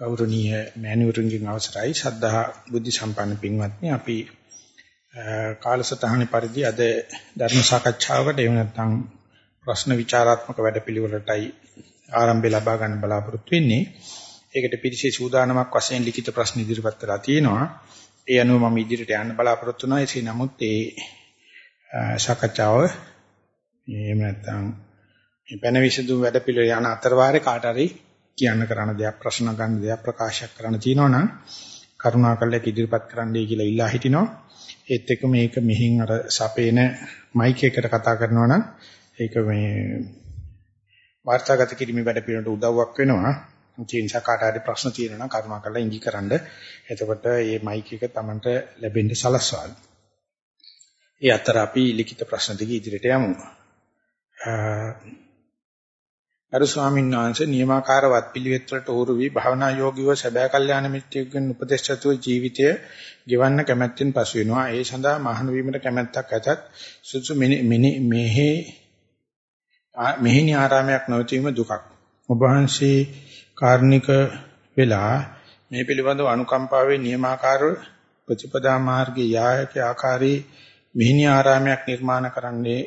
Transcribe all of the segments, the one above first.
ගෞරවනීය මෑණිවරුන්ගෙන් අවසරයි ශද්ධා බුද්ධ සම්පන්න පින්වත්නි අපි කාලසටහනේ පරිදි අද ධර්ම සාකච්ඡාවකට එහෙම නැත්නම් ප්‍රශ්න විචාරාත්මක වැඩපිළිවෙලටයි ආරම්භය ලබා ගන්න බලාපොරොත්තු වෙන්නේ. ඒකට පිළිසි සූදානමක් වශයෙන් ලිඛිත ප්‍රශ්න ඉදිරිපත් කරලා තියෙනවා. ඒ අනුව මම ඉදිරියට යන්න බලාපොරොත්තු වෙනවා. එසේ නමුත් ඒ සාකච්ඡාව එහෙම නැත්නම් මේ පැන විසඳුම් වැඩපිළිවෙල යන අතර වාරේ කාට හරි කියන්න කරන දෙයක් ප්‍රශ්න ගන්න දෙයක් ප්‍රකාශයක් කරන්න තියෙනවා නම් කරුණාකරලා ඒක ඉදිරිපත් කරන්නයි කියලා ඉල්ලා හිටිනවා. ඒත් එක්ක මේක මෙහින් අර සපේන මයික් එකට කතා කරනවා නම් ඒක මේ වාර්තාගත කිරීමේ වැඩ පිළිවෙලට උදව්වක් වෙනවා. ඒ නිසා කාට හරි ප්‍රශ්න තියෙනවා නම් කරුණාකරලා ඉඟි කරන්න. එතකොට මේ මයික් එක Tamanට ලැබෙන්න සලස්වාල්. ඒ අතර අපි ලිඛිත ප්‍රශ්න දෙක ඉදිරියට යමු. අර ස්වාමීන් වහන්සේ නියමාකාරවත් පිළිවෙත් වලට උරු වී භවනා යෝගීව සැබෑ කල්යාණ මිත්‍රයෙකුගෙන් උපදේශතුව ජීවිතය ගෙවන්න කැමැත්තෙන් පසු වෙනවා. ඒ සඳහා මහාන වීමට කැමැත්තක් ඇතත් සුසු මෙහි මෙහිනි ආරාමයක් නොවීම දුකක්. ඔබ වහන්සේ කාර්නික වෙලා මේ පිළිබඳව අනුකම්පාවේ නියමාකාරව ප්‍රතිපදා මාර්ගයේ යායක ආකාරී මෙහිනි ආරාමයක් නිර්මාණ කරන්නේ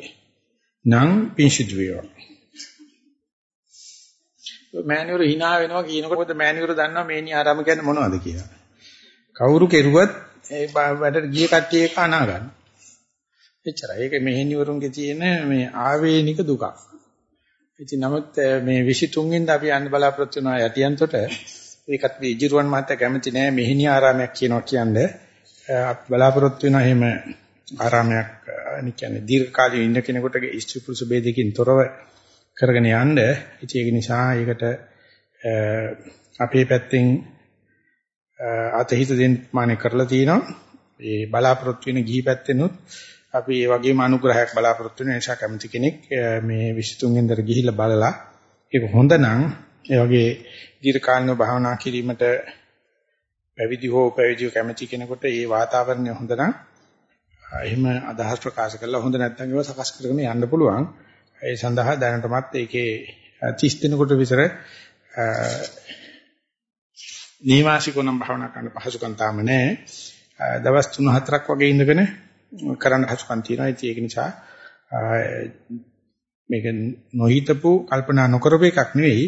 නම් පිංසිදු වේවා. මෑණිවරු hina වෙනවා කියනකොට මොකද මෑණිවරු දන්නවා මේනි ආරාම කියන්නේ මොනවද කියලා. කවුරු කෙරුවත් ඒ වැඩට ගිය කට්ටිය එක අනා ගන්න. එච්චරයි. ඒක මෙහෙණිවරුන්ගේ තියෙන මේ ආවේනික දුකක්. ඉතින් නමුත් මේ 23 වෙනිදා අපි යන්න බලාපොරොත්තු වෙනවා යටියන්තොට ඒකත් විජිරුවන් මහත්තයා කැමති නෑ මෙහෙණි ආරාමයක් කියනවා කියන්නේ. අපි බලාපොරොත්තු වෙනවා එහෙම ආරාමයක් කියන්නේ දීර්ඝ කාලෙ ඉන්න කෙනෙකුට ස්ත්‍රී පුරුෂ ભેදකින් තොරව කරගෙන යන්න. ඉතින් ඒක නිසා ඒකට අපේ පැත්තෙන් අතහිත දෙන්න මානේ කරලා තිනවා. ඒ බලාපොරොත්තු වෙන ගිහි පැත්තෙනුත් අපි ඒ වගේම අනුග්‍රහයක් බලාපොරොත්තු වෙන නිසා කැමති කෙනෙක් මේ 23 වෙනිදාට ගිහිල්ලා බලලා ඒක හොඳ නම් ඒ වගේ දීර්ඝකාලීනව භාවනා කිරීමට පැවිදි හෝ පැවිදිව කැමති කෙනෙකුට ඒ වාතාවරණය හොඳ නම් එහෙම අදහස් ප්‍රකාශ කරලා හොඳ නැත්නම් ඒවා සකස් කරගෙන යන්න පුළුවන්. ඒ සඳහා දැනටමත් ඒකේ 30 දිනකට විතර නීවාසිකව නම් භාවනා කරන්න පහසුකම් තාම නැහැ. දවස් 3-4ක් වගේ ඉඳගෙන කරන්න පහසුකම් තියෙනවා. ඉතින් ඒක නිසා මේක නොහිතපු කල්පනා නොකරපු එකක් නෙවෙයි.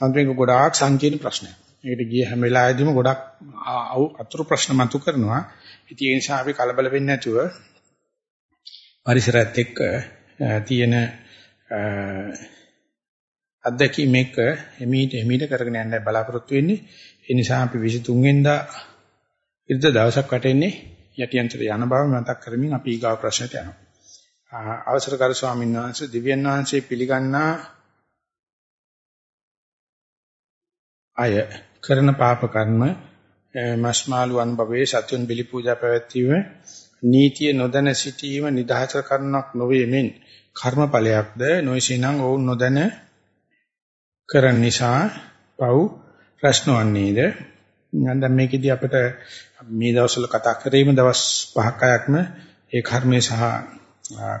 මම මේක ගොඩාක් සංකීර්ණ ප්‍රශ්නයක්. ඒකට ගිය හැම වෙලාවෙදිම ගොඩක් අතුරු ප්‍රශ්න මතු කරනවා. ඉතින් ඒ නිසා අපි කලබල වෙන්නේ නැතුව පරිසරයත් එක්ක තියෙන අත්දැකීම් එක එමීට එමීට කරගෙන යන්න බලාපොරොත්තු වෙන්නේ. ඒ නිසා අපි 23 වෙනිදා ඉරිද දවසක් වටෙන්නේ යටියන්තර යන බව මතක් කරමින් අපි ඊගාව ප්‍රශ්නට යනවා. අවසර කර ස්වාමීන් වහන්සේ දිව්‍යන් වහන්සේ පිළිගන්නා අය කරන පාප කර්ම මස්මාලු අනුභවයේ සත්‍යන් බිලි පූජා පැවැත්වීම නීතිය නොදැන සිටීම නිදහස කරනක් නොවේ මෙන් කර්මඵලයක්ද නොයසිනම් ඔවුන් නොදැන කරන නිසා පව් ප්‍රශ්න වන්නේද දැන් මේකෙදි අපිට මේ දවස්වල කතා කරේම දවස් පහක් අයක්ම ඒ කර්මය සහ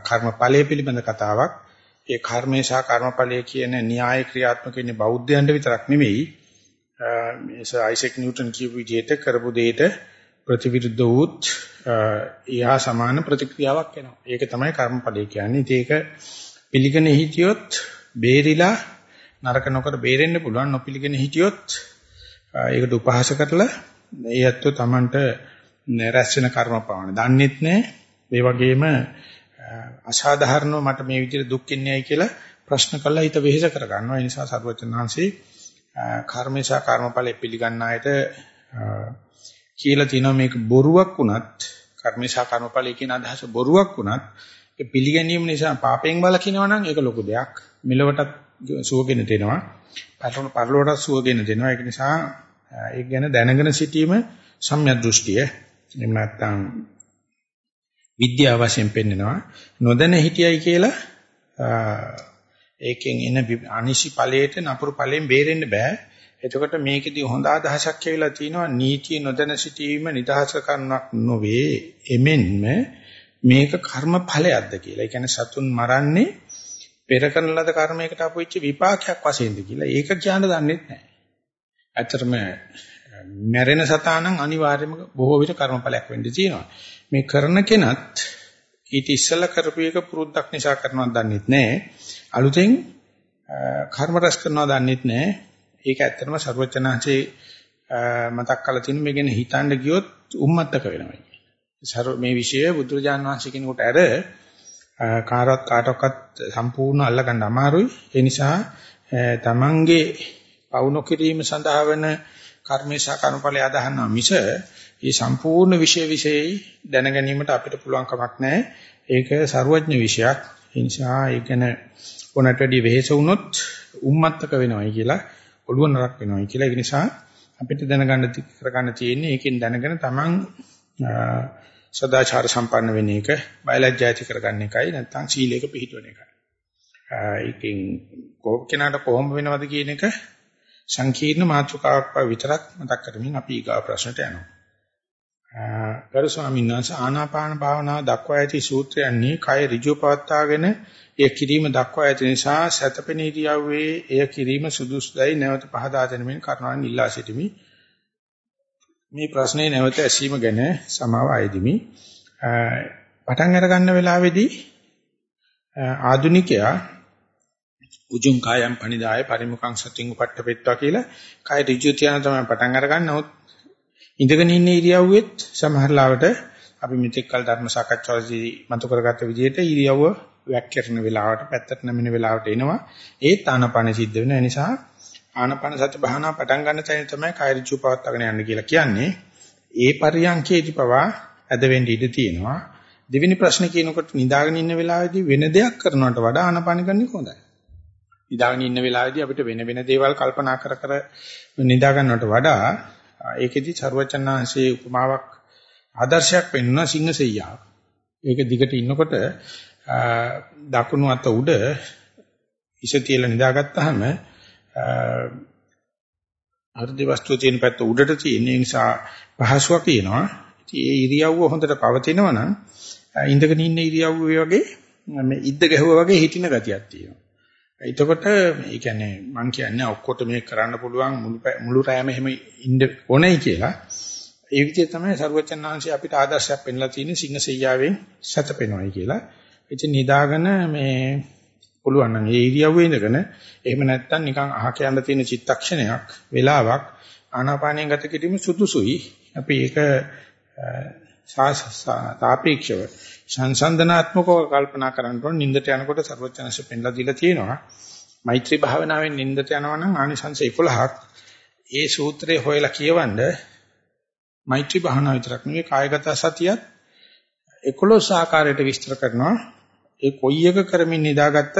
කර්මඵලය පිළිබඳ කතාවක්. ඒ කර්මය සහ කර්මඵලය කියන න්‍යාය ක්‍රියාත්මක වෙන්නේ බෞද්ධයන්ට විතරක් නෙමෙයි මේ අයිසෙක් නිව්ටන් කියපු විදිහට කරපු දෙයට ප්‍රතිවිරුද්ධ වූත් ඊහා සමාන ප්‍රතික්‍රියාවක් එනවා. ඒක තමයි කර්මඵලය කියන්නේ. ඉතින් ඒක පිළිගෙන හිටියොත් බේරිලා නරක නොකර බේරෙන්න පුළුවන්. නොපිළිගෙන හිටියොත් ඒකට උපහාස කරලා ඒ ඇත්තෝ Tamanට රැස් වෙන කර්ම පවන. දන්නෙත් නැහැ. ඒ වගේම අසාධාරණව මට මේ විදිහට දුක් ඉන්නේයි කියලා ප්‍රශ්න කළා හිත වෙහෙස කරගන්නවා. ඒ නිසා සර්වචනහන්සේ කර්මේශා කර්මඵලෙ පිළිගන්න අයට කියලා තියෙනවා මේක බොරුවක් වුණත් කර්මේශා කර්මඵලයේ කියන අදහස බොරුවක් වුණත් ඒ පිළිගැනීම නිසා පාපයෙන් වළකිනවා නම් ඒක ලොකු දෙයක්. මෙලොවටත් සුවගෙන දෙනවා. පරලොව පරලොවටත් සුවගෙන දෙනවා. ඒක නිසා ඒක ගැන දැනගෙන සිටීම සම්‍යක් දෘෂ්ටිය. එහෙම නැත්නම් විද්‍යාව වශයෙන් පෙන්නනවා. නොදැන හිටියයි කියලා ඒකෙන් එන අනිසි ඵලයට නපුරු ඵලයෙන් බේරෙන්න බෑ. එතකොට මේකෙදි හොඳ අදහසක් කියලා තියෙනවා නීතිය නොදැන සිටීම නිදහස කරනක් නොවේ එමෙන්ම මේක කර්ම ඵලයක්ද කියලා. ඒ කියන්නේ සතුන් මරන්නේ පෙර කරන ලද කර්මයකට අපොච්ච විපාකයක් වශයෙන්ද කියලා. ඒක කියන්න දන්නෙත් නැහැ. ඇත්තටම මැරෙන සතානම් අනිවාර්යයෙන්ම බොහෝ විට කර්මඵලයක් වෙන්න තියෙනවා. මේ කරන කෙනත් ඊට ඉස්සෙල්ලා කරපු එක පුරුද්දක් නිසා කරනවද දන්නෙත් නැහැ. අලුතෙන් කර්ම රැස් කරනවා දන්නෙත් නැහැ. ඒක ඇත්තටම ਸਰවචනාංශේ මතක් කරලා තියෙන මේ ගැන හිතන්න ගියොත් උම්මත්තක වෙනවා කියලා. මේ විෂය බුදුරජාන් වහන්සේ කෙනෙකුට ඇර කාටවත් කාටවත් සම්පූර්ණ අල්ලගන්න අමාරුයි. ඒ නිසා තමන්ගේ පවුන කිරීම සඳහා වෙන කර්මේ සහ කර්මඵලය අදහනවා මිස මේ සම්පූර්ණ විෂය විශේෂයි දැන ගැනීමට අපිට පුළුවන් කමක් නැහැ. ඒක ਸਰවඥ විෂයක්. ඒ නිසා ඒක ගැන ඕනට වැඩි වෙහෙස වුණොත් උම්මත්තක වෙනවයි කියලා ඔළුව නරක් වෙනවයි කියලා. ඒ නිසා අපිට දැනගන්න කරගන්න තියෙන්නේ ඒකෙන් දැනගෙන තමන් සදාචාර සම්පන්න වෙන එක, බයලජ්ජාති කරගන්න එකයි නැත්නම් සීලයක පිළිපදින එකයි. ඒකෙන් කොහොමකෙනාට කොහොම වෙනවද කියන එක සංකීර්ණ මාතෘකාවක් විතරක් මතක් කරමින් අපි ඊගා ප්‍රශ්නට යනවා. ගරු ස්වාමීන් වහන්සේ ආනාපාන භාවනාව දක්වා ඇති සූත්‍රයන්හි කය ඍජු පවත්වාගෙන එය කිරීම දක්වා ඇති නිසා සතපෙන ඉරියව්වේ එය කිරීම සුදුසුදයි නැවත පහදා දෙනමින් කරුණාවෙන් ඉල්ලා සිටිමි. මේ ප්‍රශ්නේ නැවත ඇසීම ගැන සමාව අයදිමි. පටන් අර ගන්න වෙලාවේදී ආදුනිකයා උජුං කායම් පනිදාය පරිමුඛං සතින් උපට්ඨපෙත්වා කියලා කය ඍජු තියන තමයි පටන් අරගන්න. නමුත් ඉඳගෙන ඉන්න ඉරියව්වෙත් සමහර ලාවට අපි මෙතෙක් කල ධර්ම සාකච්ඡාවේදී මතු කරගත්ත විදිහට ඉරියව්ව වැක්කිරන වෙලාවට පැත්තට නැමින වෙලාවට එනවා. ඒත් ආනපන සිද්ධ වෙන නිසා ආනපන සති භාවනා පටන් ගන්න තැන තමයි කය ඍජු පවත්වාගෙන යන්න කියලා කියන්නේ. ඒ පරියන්කේදී පවා ඇද වෙන්න ඉඩ තියෙනවා. දෙවෙනි ප්‍රශ්නේ කියනකොට නිදාගෙන ඉන්න වෙලාවේදී වෙන දෙයක් කරනවට වඩා ආනපන ගන්න හොඳයි. නිදාගෙන ඉන්න වෙලාවේදී අපිට වෙන වෙන දේවල් කල්පනා කර කර නිදා ගන්නවට වඩා ඒකෙදි ਸਰවචන්නාංශයේ උපමාවක් ආදර්ශයක් වෙන්න සිංහසෙයියා. ඒක දිගට ඉන්නකොට දකුණු අත උඩ ඉස තියලා නිදාගත්තාම හෘද වස්තුව තියෙන පැත්ත උඩට තියෙන නිසා පහසුවක් කියනවා. ඉතින් ඒ ඉරියව්ව හොඳට පවතිනවා නම් ඉඳගෙන ඉන්න ඉරියව්ව වගේ මේ ඉද්ද ගැහුවා වගේ හිටින ගතියක් තියෙනවා. එතකොට ඒ කියන්නේ මම කියන්නේ ඔක්කොට මේක කරන්න පුළුවන් මුළු මුළු රැයම එහෙම ඉන්න ඕනේ කියලා. ඒ විදිහට තමයි සරුවචනාංශي අපිට ආදර්ශයක් පෙන්ලා තියෙන්නේ සිංහසෙයියාවෙන් සතපෙනවයි කියලා. ඉතින් නිදාගෙන මේ පුළුවන් නම් ඒ ඉරියව්වේ ඉඳගෙන එහෙම නැත්නම් නිකන් අහක යන්න තියෙන චිත්තක්ෂණයක් වෙලාවක් ආනාපානයෙන් ගත කිරීම සුදුසුයි. අපි ඒක සාපේක්ෂව සංසන්දනාත්මකව කල්පනා කරන්න ඕන. නින්දට යනකොට ਸਰවඥාංශ පෙන්ලා දීලා තියෙනවා. මෛත්‍රී භාවනාවෙන් නින්දට යනවා නම් ආනිසංශ 11ක් ඒ සූත්‍රය හොයලා කියවන්න මෛත්‍රී භාවනාව විතරක් නෙවෙයි කායගත සතියත් 11 ආකාරයට විස්තර කරනවා. ඒ කොයි එක කරමින් නිදාගත්තත්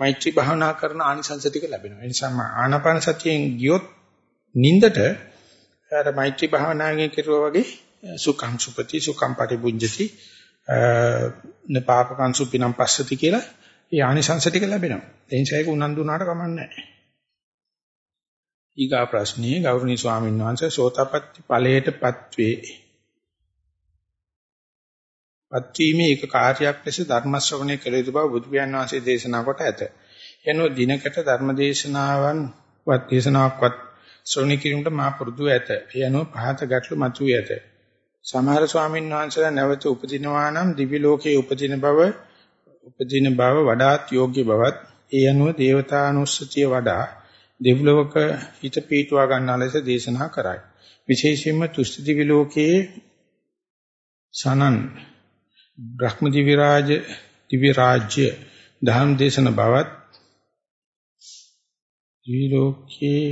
මෛත්‍රී භාවනා කරන ආනිසංශ ටික ලැබෙනවා ඒ නිසා ආනාපාන සතියෙන් ගියොත් නින්දට අර මෛත්‍රී භාවනාවෙන් කෙරුවා වගේ සුඛං සුපති සුඛං පරිබුඤ්ජති නපාපකං සුපිනම් පස්සති කියලා ඒ ආනිසංස ටික ලැබෙනවා. ඒ නිසා ඒක උනන්දු වුණාට කමන්නේ නැහැ. ඊගා ප්‍රශ්නේ ගෞරවනීය ස්වාමීන් වහන්සේ සෝතපට්ටි ඵලයටපත් වේ. පත්වීමේ එක කාර්යයක් ලෙස ධර්ම ශ්‍රවණය කළ යුතු බව බුදු පියාණන් වහන්සේ දේශනා කොට ඇත. එනෝ දිනකට ධර්ම දේශනාවන් වත් දේශනාවක්වත් ශ්‍රවණය කිරීමට මා පුරුදු ඇත. එනෝ පහත ගැටළු මතුවේ ඇත. සමහර ස්වාමීන් වහන්සේලා නැවත උපදිනවා නම් දිවි ලෝකයේ උපදින බව උපදින බව වඩාත් යෝග්‍ය බවත් ඒ අනුව දේවතානුස්සතිය වඩා දෙව්ලොවක හිත පීටුවා ගන්නා ලෙස දේශනා කරයි. විශේෂයෙන්ම තුෂ්ටි දිවි ලෝකයේ සනන් බ්‍රහ්ම දිවි රාජ දිවි රාජ්‍ය දහම් දේශන බවත් දිවි ලෝකයේ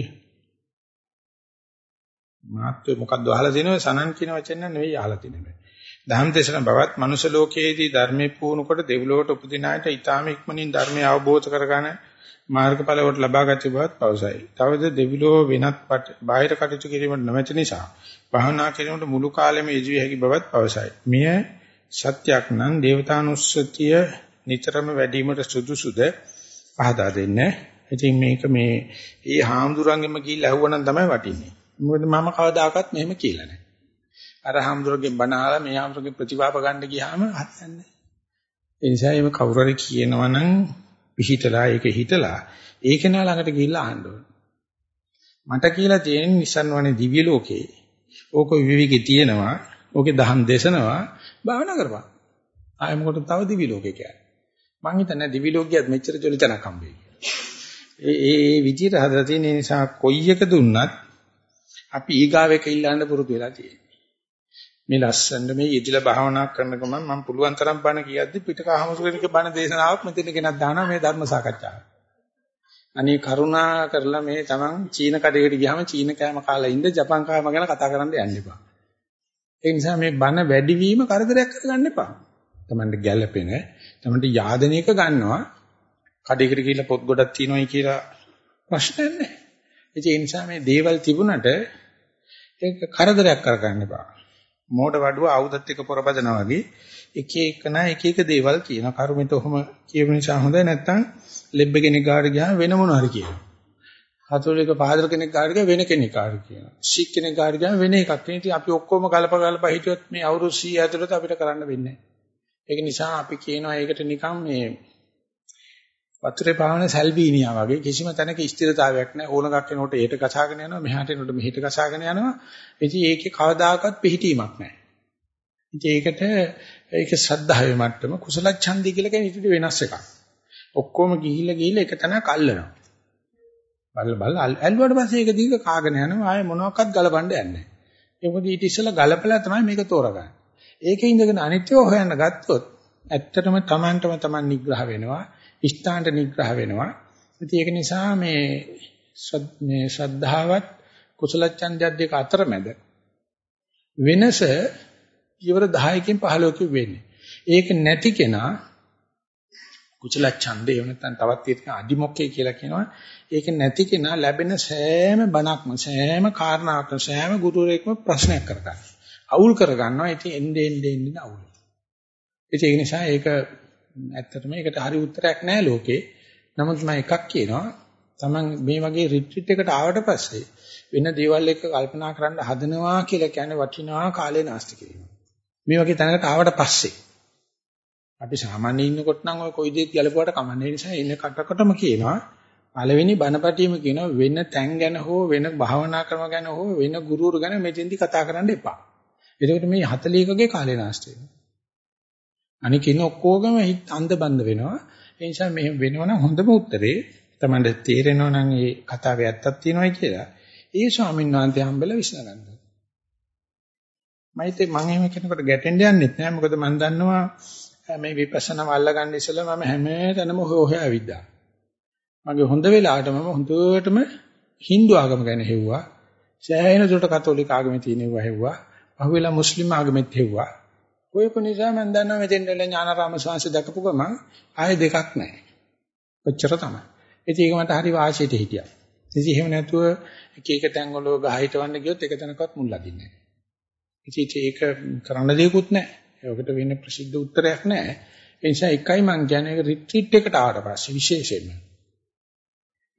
මාත්‍ය මොකක්ද අහලා තිනව සනන් කියන වචන නෙවෙයි අහලා තිනේ. දහම් දේශන බවත් මනුෂ්‍ය ලෝකයේදී ධර්මයේ පුහුණු කොට දෙව්ලොවට උපදින අයට ඊටාම ඉක්මනින් ධර්මය අවබෝධ කරගන්න මාර්ගඵලවට ලබාගත බවත් පවසයි. තවද දෙවිලෝ වෙනත් බාහිර කටයුතු කිරීමට නොමැති නිසා භාවනා කිරීමට මුළු කාලෙම යෙදුවිය හැකි බවත් පවසයි. මෙය සත්‍යක් නම් දේවතානුස්සතිය නිතරම වැඩිවීමට සුදුසුද පහදා දෙන්නේ. ඉතින් මේක මේ ඒ හාමුදුරන්ගෙම ගිහිල්ලා අහුවනම් තමයි වටින්නේ. මොකද මම කවදාකවත් මෙහෙම කියලා නැහැ. අර හාමුදුරුවෝගෙන් බණ අහලා මේ හාමුදුරුවෝගේ ප්‍රතිවාප ගන්න ගියාම හරියන්නේ නැහැ. ඒ නිසා මේ කවුරු හරි කියනවා නම් පිහිටලා ඒක හිතලා ඒක නා ළඟට ගිහිල්ලා අහන්න ඕනේ. මට කියලා තියෙන නිසන්වනේ දිව්‍ය ලෝකේ. ඕක විවිධකේ තියෙනවා. ඕකේ දහම් දේශනවා. භාවනා කරපන්. ආයෙ මොකටද තව දිව්‍ය ලෝකේ කියන්නේ. මං හිතන්නේ දිව්‍ය ලෝකියත් මෙච්චර ජොලි තනක් හම්බෙයි. ඒ ඒ විදිහට හදලා තියෙන නිසා කොයි එක දුන්නත් අපි ඊගාවෙක ඉල්ලන්න පුරුදු වෙලා තියෙනවා. මේ ලස්සනට මේ යෙදිලා භාවනා කරන ගමන් මම පුළුවන් තරම් බණ කියද්දි පිටකහමසුකෙනක බණ දේශනාවක් මෙතන ගෙනත් දානවා මේ ධර්ම සාකච්ඡාව. අනේ කරුණා කරලා මේ තමන් චීන කඩේකට ගියාම චීන කෑම කාලා ඉඳ ජපන් කෑම ගැන කතා කරන්න යන්න එපා. ඒ නිසා මේ බණ වැඩිවීම කරදරයක් කරගන්න එපා. තමන්ට ගැළපෙන, තමන්ට යාදනයක ගන්නවා. කඩේකට ගිහිල්ලා පොත් ගොඩක් තියෙනවයි කියලා ප්‍රශ්නයක් නැහැ. ඒ නිසා මේ දේවල් තිබුණට ඒක කරදරයක් කරගන්න එපා. මෝඩ වඩුව ආයුධත් එක්ක පොරබදනවා වගේ එක එකනා එක එක දේවල් කියන කරුමෙට ඔහම කියව නිසා හොඳයි නැත්නම් ලෙබ්බ කෙනෙක් ගාඩ ගියාම වෙන මොනවා හරි කියනවා. කතෝලික පාදර කෙනෙක් ගාඩ ගියා වෙන කෙනෙක් ගාඩ කියනවා. ශික් කෙනෙක් ගාඩ ගියාම වෙන එකක්. ඉතින් අපි ඔක්කොම ගලප ගලප හිටියොත් මේ අවුරුදු 100 ඇතුළත අපිට කරන්න වෙන්නේ නැහැ. ඒක නිසා අපි කියනවා ඒකට නිකන් මේ වතුරේ පාවන සල්බීනියා වගේ කිසිම තැනක ස්ථිරතාවයක් නැහැ. ඕනගක් කෙනෙකුට ඒට ගසාගෙන යනවා, මෙහාට එනකොට මෙහෙට ගසාගෙන යනවා. ඉතින් ඒකේ කවදාකවත් පිහිටීමක් නැහැ. ඉතින් ඒකට ඒක ශ්‍රද්ධාවේ මට්ටම කුසල ඡන්දය කියලා කියන ඉතින් වෙනස් එකක්. ඔක්කොම ගිහිල්ලා ගිහිල්ලා එක තැනක අල්ලනවා. බල්ල බල්ල ඇල්ලුවාට පස්සේ ඒක දිග කාගෙන යනවා. ආයේ මොනවාක්වත් ගලපන්න යන්නේ නැහැ. ඒ මොකද ඊට ඉස්සෙල්ලා ගලපලා තමයි මේක තෝරගන්නේ. ඒකේ ඉඳගෙන අනිත්‍යව හොයන්න ගත්තොත් ඇත්තටම Tamanටම Taman නිග්‍රහ වෙනවා. ස්ථානට නිග්‍රහ වෙනවා. ඉතින් ඒක නිසා මේ මේ ශ්‍රද්ධාවත් කුසල ඡන්දයක් දෙක අතරමැද වෙනස පියවර 10කින් 15කින් වෙන්නේ. ඒක නැති කෙනා කුසල ඡන්දේ එහෙම නැත්නම් තවත් තියෙන අදිමොක්කේ කියලා කියනවා. ඒක නැති කෙනා ලැබෙන සෑම බණක්ම සෑම කාරණාවක්ම සෑම ගුරුවරයෙක්ම ප්‍රශ්නයක් කරගන්නවා. අවුල් කරගන්නවා. ඉතින් එන්නේ එන්නේ එන්නේ අවුල්. ඒ නිසා ඒක ඇත්තටම ඒකට හරි උත්තරයක් නැහැ ලෝකේ. නමුත් මම එකක් කියනවා. Taman මේ වගේ රිට්‍රීට් එකට ආවට පස්සේ වෙන දේවල් එක්ක කල්පනා කරන්න හදනවා කියලා කියන්නේ වටිනා කාලේ නාස්ති කිරීම. මේ වගේ තැනකට ආවට පස්සේ අපි සාමාන්‍යයෙන් ඉන්නකොට නම් ඔය කොයි දෙයක් ගැලපුවාට කමන්නේ නිසා ඉන්න කටකටම කියනවා පළවෙනි බණපටියම කියනවා වෙන තැන් ගැන හෝ වෙන භාවනා ක්‍රම ගැන හෝ වෙන ගුරුවරු ගැන මෙතෙන්දි කතා කරන්න එපා. එතකොට මේ 41ගේ කාලේ නාස්ති වෙනවා. අනික ඉන්න ඔක්කොගම අන්ධ බන්ධ වෙනවා. ඒ නිසා මෙහෙම වෙනවනම් හොඳම උත්තරේ තමයි තේරෙනවා නම් මේ කතාවේ ඇත්තක් තියෙනවයි කියලා. ඒ ස්වාමීන් වහන්සේ හම්බෙලා විශ්ලේෂණය කරනවා. මයිතේ මම එහෙම කෙනෙකුට ගැටෙන්න යන්නෙත් නෑ. මොකද මම දන්නවා මේ විපස්සනාව අල්ලගන්න ඉස්සෙල්ලා මම හැමතැනම හොයා ඇවිද්දා. මගේ හොඳ වෙලාවට මම හොඳටම Hindu ආගම ගැන හෙව්වා. සෑහෙන දුරට කතෝලික ආගමේ තියෙනවා හෙව්වා. පහුවෙලා මුස්ලිම් ආගමෙත් හෙව්වා. ඔය කොනිසා මම දන්නවා මෙතෙන් වල ඥානාරාම ස්වාමීන් දැකපු ගමන් ආයේ දෙකක් නැහැ. ඔච්චර තමයි. ඉතින් ඒක මට හරි වාසියට හිටියා. ඉතින් එහෙම නැතුව එක එක තැන් වල ගහ හිටවන්න ගියොත් එක තැනකවත් මුල් ලදින්නේ නැහැ. ඉතින් ඒක කරන්න දෙයක්වත් නැහැ. ඒකට වෙන ප්‍රසිද්ධ උත්තරයක් නැහැ. ඒ නිසා එකයි මම කියන්නේ ඒක රිට්‍රීට් එකට ආවට පස්සේ විශේෂයෙන්ම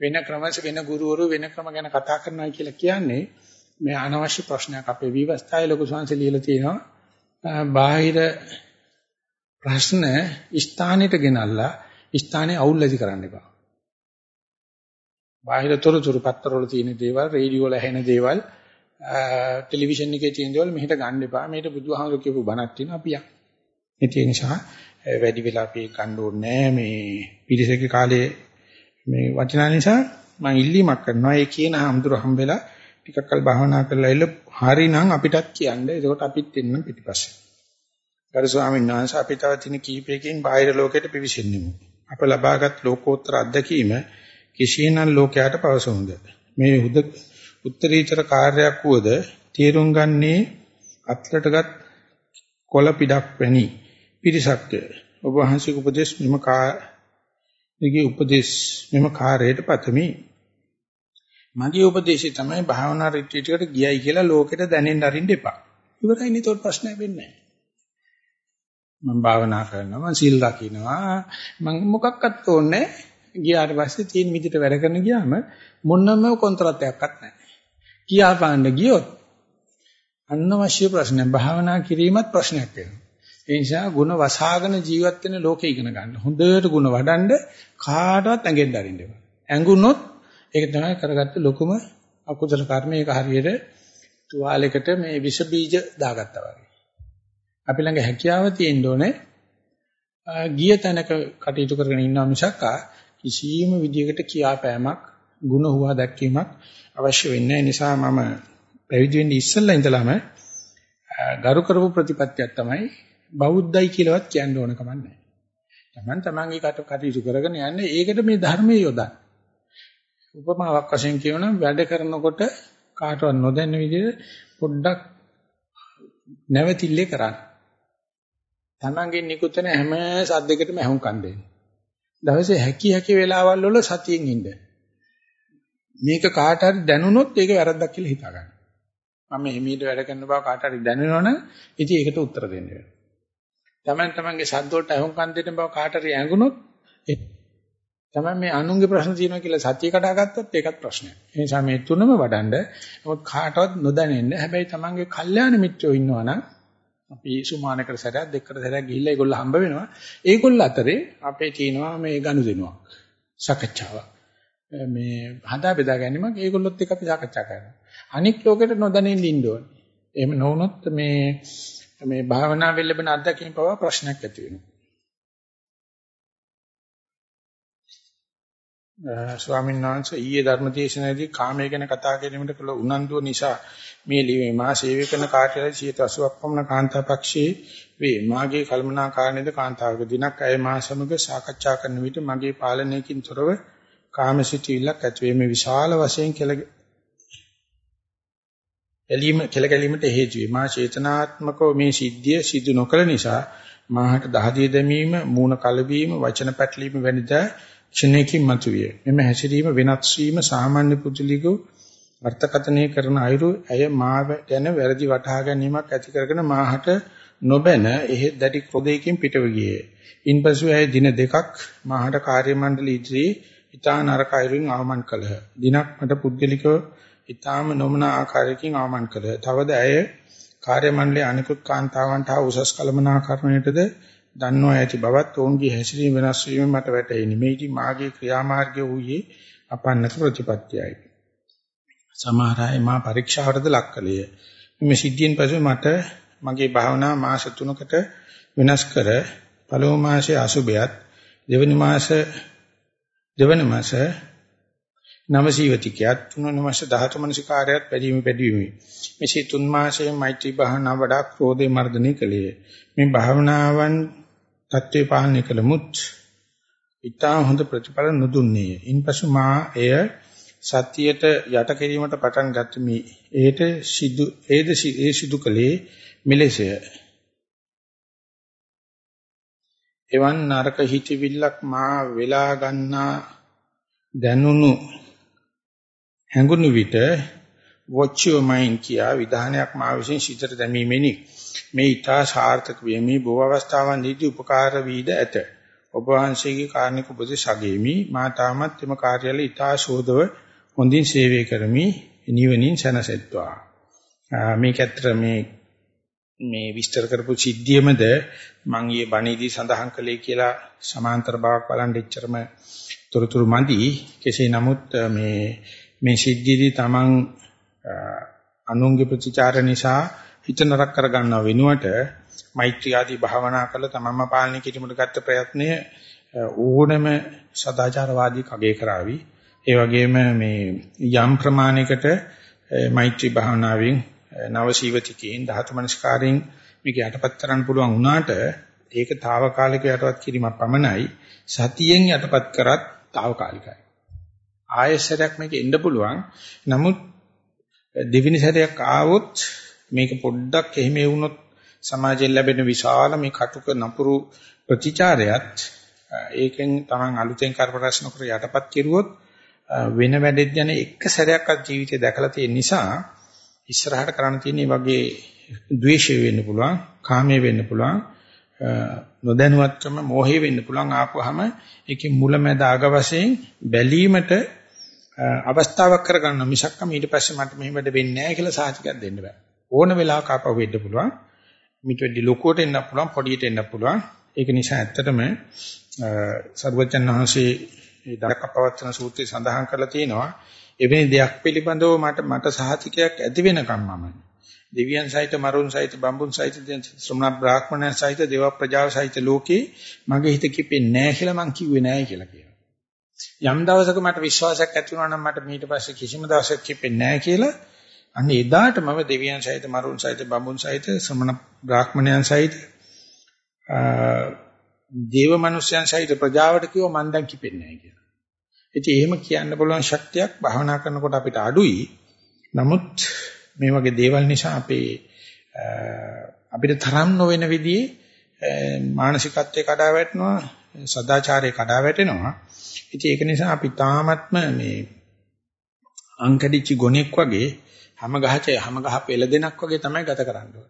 වෙන ක්‍රමස වෙන ගුරුවරු වෙන ක්‍රම ගැන කතා කරනවා කියලා කියන්නේ මේ අනවශ්‍ය ප්‍රශ්නයක් අපේ විවස්ථාවේ ලොකු සංසය ලියලා තියෙනවා. බාහිර ප්‍රශ්න ස්ථානෙට ගෙනල්ලා ස්ථානේ අවුල් ඇති කරන්න එපා. බාහිර තොරතුරු පත්තරවල තියෙන දේවල්, රේඩියෝ වල ඇහෙන දේවල්, ටෙලිවිෂන් එකේ තියෙන දේවල් මෙහෙට ගන්න එපා. මේකට බුදුහාමුදුරු කියපු බණක් තියෙනවා අපි යන්න. ඒ නිසා වැඩි වෙලා අපි ගන්න ඕනේ මේ පිරිසකේ කාලේ මේ වචනා නිසා මම ඉල්ලීමක් කරනවා. ඒ කියන හාමුදුරු හම්බෙලා ටිකක් කල් භාවනා කරලා ඉල්ල හරිනම් අපිටත් කියන්න. ඒකට අපිත් එන්න පිටිපස්සේ. ගරු ස්වාමීන් වහන්සේ අපි තව තින කීපයකින් බාහිර ලෝකයට පිවිසෙන්නෙමු. අප ලබාගත් ලෝකෝත්තර අත්දැකීම කිසියනම් ලෝකයට පවසමුද? මේ හුද උත්තරීතර කාර්යයක් වුවද තීරුම් ගන්නේ අත්ලටගත් කොළ පිටක් වැනි පිරිසක්ය. ඔබ වහන්සේගේ උපදේශ මෙම කාර්යයේ උපදේශ මෙම කාර්යයට පතමි. මගේ උපදේශය තමයි භාවනා රිට්‍රීට් එකට ගියයි කියලා ලෝකෙට දැනෙන්න අරින්න එපා. ඉවරයි නේද ඔය ප්‍රශ්නයක් වෙන්නේ මම භාවනා කරනවා මම සීල් රකින්නවා මම මොකක්වත් ඕනේ ගියාට පස්සේ තීන මිදිට වැඩ කරන ගියාම මොනම කොන්ත්‍රාත්යක්වත් නැහැ. කියා පාන්න ගියොත් අනවශ්‍ය ප්‍රශ්න භාවනා කිරීමත් ප්‍රශ්නයක් වෙනවා. ඒ නිසා ಗುಣ වසහාගෙන ජීවත් වෙන ලෝකෙ ඉගෙන ගන්න. හොඳට ಗುಣ වඩන්ඩ කාටවත් ඇඟෙන්න අරින්න එපා. ඇඟුනොත් ඒක තමයි කරගත්ත ලොකුම අකුසල කර්ම ඒක හරියට තුවාලයකට මේ විස බීජ දාගත්තා වගේ. අපි ළඟ හැකියාව තියෙන්න ඕනේ ගිය තැනක කටයුතු කරගෙන ඉන්නවා මිසක් කිසියම් විදියකට කියාපෑමක්, ಗುಣ හුවා දැක්වීමක් අවශ්‍ය වෙන්නේ නිසා මම පැවිදි වෙන්න ඉස්සෙල්ලා ඉඳලාම ගරු කරපු ප්‍රතිපත්තියක් තමයි බෞද්ධයි කියලාවත් කියන්න ඕන කමක් නැහැ. Taman tamanගේ කට කටයුතු කරගෙන යන්නේ ඒකට මේ ධර්මයේ යොදන්න. උපමාවක් වශයෙන් කියනනම් වැඩ කරනකොට කාටවත් නොදැන්න විදිහට පොඩ්ඩක් නැවතිල්ලේ කරන්න. Tamanගෙන් නිකුත් වෙන හැම සද්දයකටම අහුම්කම් දෙන්න. දවසේ හැකි හැකි වෙලාවල් වල සතියෙන් ඉන්න. මේක කාට හරි දැනුනොත් ඒක වැරද්දක් කියලා හිතා ගන්න. මම හිමීට වැඩ කරන බව කාට හරි දැනෙනවනම් ඉතින් ඒකට උත්තර දෙන්න වෙනවා. Taman tamanගේ සද්ද වලට අහුම්කම් දෙන්න බව කාට හරි ඇඟුනොත් තමයි මේ අනුන්ගේ ප්‍රශ්න තියෙනවා කියලා සතිය කඩාගත්තොත් ඒකත් ප්‍රශ්නයක්. ඒ නිසා මේ තුනම වඩන්න. නමුත් කාටවත් නොදැනෙන්න. හැබැයි තමන්ගේ කල්යාණ මිත්‍රයෝ ඉන්නවනම් අපි සුමානකට සැරයක් දෙකකට සැරයක් ගිහිල්ලා ඒගොල්ලෝ හම්බ වෙනවා. ඒගොල්ලෝ අතරේ අපේ තියෙනවා මේ ගනුදෙනුවක්. සාකච්ඡාවක්. මේ හදා බෙදා ගැනීමක් ඒගොල්ලොත් එක්ක අපි සාකච්ඡා කරනවා. අනික් ලෝකෙට නොදැනෙන්න ඉන්න ඕනේ. එහෙම නොවුනොත් මේ මේ භාවනාවෙන් ලැබෙන අත්දැකීම් පවා ප්‍රශ්නයක් ඇති වෙනවා. ස්වාමීන් වහන්සේ ඊයේ ධර්මදේශනයේදී කාමයේ ගැන කතා කිරීමට කළ උනන්දුව නිසා මේ ලිවීම මා සේවය කරන කාර්යාලයේ 180ක් පමණ කාන්තාපක්ෂයේ වේ මාගේ කල්මනා කාරණේද කාන්තාවක දිනක් අය මා සමග සාකච්ඡා කරන විට මගේ පාලනයකින් තොරව කාමසිතීලක් ඇති වේ මේ විශාල වශයෙන් කෙල එලීම කෙල ගැලීමට හේතු වේ මා චේතනාත්මකව මේ සිද්ධිය සිදු නොකළ නිසා මාහට දහදිය දැමීම මූණ කලවීම වචන පැටලීම වැනිදා ක්ෂණයකින් මතුවේ. මෙම හැසිරීම වෙනස් වීම සාමාන්‍ය පුදුලිකෝ අර්ථකථනය කරන අයුරු ඇය මා ගැන වැරදි වටහා ගැනීමක් ඇති කරගෙන මාහට නොබැන එහෙත් දැඩි ක්‍රෝධයකින් පිටව ගියේ. ඉන්පසු ඇය දින දෙකක් මාහට කාර්ය මණ්ඩල ඉදිරියේ ඊතා නරක අයුරින් ආමන් කළහ. දිනක් මට පුද්ගලිකව ඊතාම නොමන ආකාරයකින් ආමන් කළහ. තවද ඇය කාර්ය මණ්ඩලයේ අනිකුත් කාන්තාවන්ට හා උසස් කළමනාකරණයටද දන්වා ඇති බවත් ඔවුන්ගේ හැසිරීම වෙනස් වීම මට වැටහිනි. මේටි මාගේ ක්‍රියාමාර්ගය වූයේ අපන්නක ප්‍රතිපත්තියයි. සමහර අය මා පරීක්ෂාවටද ලක් කළේය. මේ සිද්ධියෙන් පසු මට මගේ භාවනා මාස 3කට වෙනස් කර පළමු මාසයේ අසුබයත් දෙවනි මාස දෙවන මාස නවසීවතිකයත් තුන්වන මාස 13 මනසිකාරයත් පැදීම පැදීමි. මෙසේ තුන් මාසයේ මෛත්‍රී භාවනා වඩා ක්‍රෝධේ මර්ධනය කළේ. මේ භාවනාවන් தત્ත්වේ පාලනය කළ මුත් ඊටා හොඳ ප්‍රතිඵල නොදුන්නේ. ඉන්පසු මා එය සතියට යට කිරීමට පටන් ගත් මේ ඒට සිදු ඒද ඒ සිදු කලේ මෙලෙසය. එවන් නරක හිතවිල්ලක් මා වෙලා ගන්නා දැනුණු හැඟුණු විට watch your mind කියා විධානයක් මා විසින් සිතට දැමීමෙනි. මේ ඊටා සාර්ථක වේ මේ බොහෝ අවස්ථාවන්දී උපකාර වීද ඇත. ඔබ වහන්සේගේ කාර්නික උපදෙස් අගෙමි මා තාමත් එම කාර්යාලය ඊටා ශෝධව හොඳින් සේවය කරමි නිවනින් සැනසෙත්වා. මේක ඇත්තට මේ මේ විස්තර කරපු සිද්ධියමද මම ඊයේ බණීදී සඳහන් කළේ කියලා සමාන්තර බවක් බලන් ඉච්චරම තොරතුරු මදි. කෙසේ නමුත් මේ මේ සිද්ධියේදී Taman අනුන්ගේ ප්‍රතිචාර නිසා හිත නරක කර ගන්නව වෙනුවට මෛත්‍රී ආදී භාවනා කළ තමන්ම පාලනය කිරීමට ගත්ත ප්‍රයත්නය ඕනම සදාචාරවාදී කගේ කරાવી. ඒ වගේම මේ යම් ප්‍රමාණයකට මෛත්‍රී භාවනාවෙන් නවසීවතිකේන් ධාතු මනස්කාරයෙන් මේක යටපත් කරන්න පුළුවන් වුණාට ඒක తాවකාලික යටපත් කිරීමක් පමණයි. සතියෙන් යටපත් කරත් తాවකාලිකයි. ආයෙසරයක් මේක එන්න පුළුවන්. නමුත් දෙවෙනි සැරයක් ආවොත් මේක පොඩ්ඩක් එහෙම වුණොත් සමාජයෙන් ලැබෙන විශාල මේ කටුක නපුරු ප්‍රතිචාරයත් ඒකෙන් Taman අලුතෙන් කර්මරස් නොකර යටපත් කෙරුවොත් වෙන වැඩෙත් යන එක සැරයක්වත් ජීවිතේ දැකලා තියෙන නිසා ඉස්සරහට කරන්න තියෙන වගේ ද්වේෂය වෙන්න පුළුවන් කාමයේ වෙන්න පුළුවන් නොදැනුවත්කම මෝහය වෙන්න පුළුවන් ආපුවාම ඒකේ මුලැමැද අග වශයෙන් බැලීමට අවස්ථාවක් කරගන්න මිසක් ඊට පස්සේ මට මෙහෙම වැඩ වෙන්නේ නැහැ කියලා සාහිතිකයක් දෙන්න බෑ. ඕන වෙලාවක ආපහු වෙන්න පුළුවන්. මිට වෙඩි ලොකුවට එන්න පුළුවන්, පොඩියට එන්න පුළුවන්. ඒක නිසා ඇත්තටම සර්වජන් වහන්සේ මේ දරකපවත්තන සූත්‍රයේ සඳහන් කරලා තියෙනවා එවැනි දෙයක් පිළිබඳව මට මට සහතිකයක් ඇති වෙනකම් මම දෙවියන් සහිත මරුන් සහිත බඹුන් සහිත ශ්‍රමණ බ්‍රාහ්මණයන් සහිත දේව ප්‍රජාව සහිත ලෝකේ මගේ හිත කිපෙන්නේ නැහැ කියලා මං කිව්වේ නැහැ කියලා කියනවා. යම් දවසක මට විශ්වාසයක් ඇති වුණා නම් මට ඊට පස්සේ කිසිම දවසක කිපෙන්නේ නැහැ කියලා අන්න එදාට මම දෙවියන් සහිත මරුන් සහිත බඹුන් සහිත ශ්‍රමණ බ්‍රාහ්මණයන් සහිත දේව මනුෂ්‍යයන් සහිත ප්‍රජාවට කිව්ව මන් දැන් කිපෙන්නේ නැහැ කියලා. ඉතින් එහෙම කියන්න පුළුවන් ශක්තියක් භාවනා කරනකොට අපිට අඩුයි. නමුත් මේ වගේ දේවල් නිසා අපේ අපිට තරම් නොවන විදිහේ මානසිකත්වයේ කඩා වැටෙනවා, සදාචාරයේ කඩා වැටෙනවා. ඉතින් ඒක නිසා අපි තාමත්ම මේ අංකඩිච්ච ගොනෙක් වගේ හැම ගහචේ හැම ගහ පෙළ දෙනක් වගේ තමයි ගත කරන්නේ.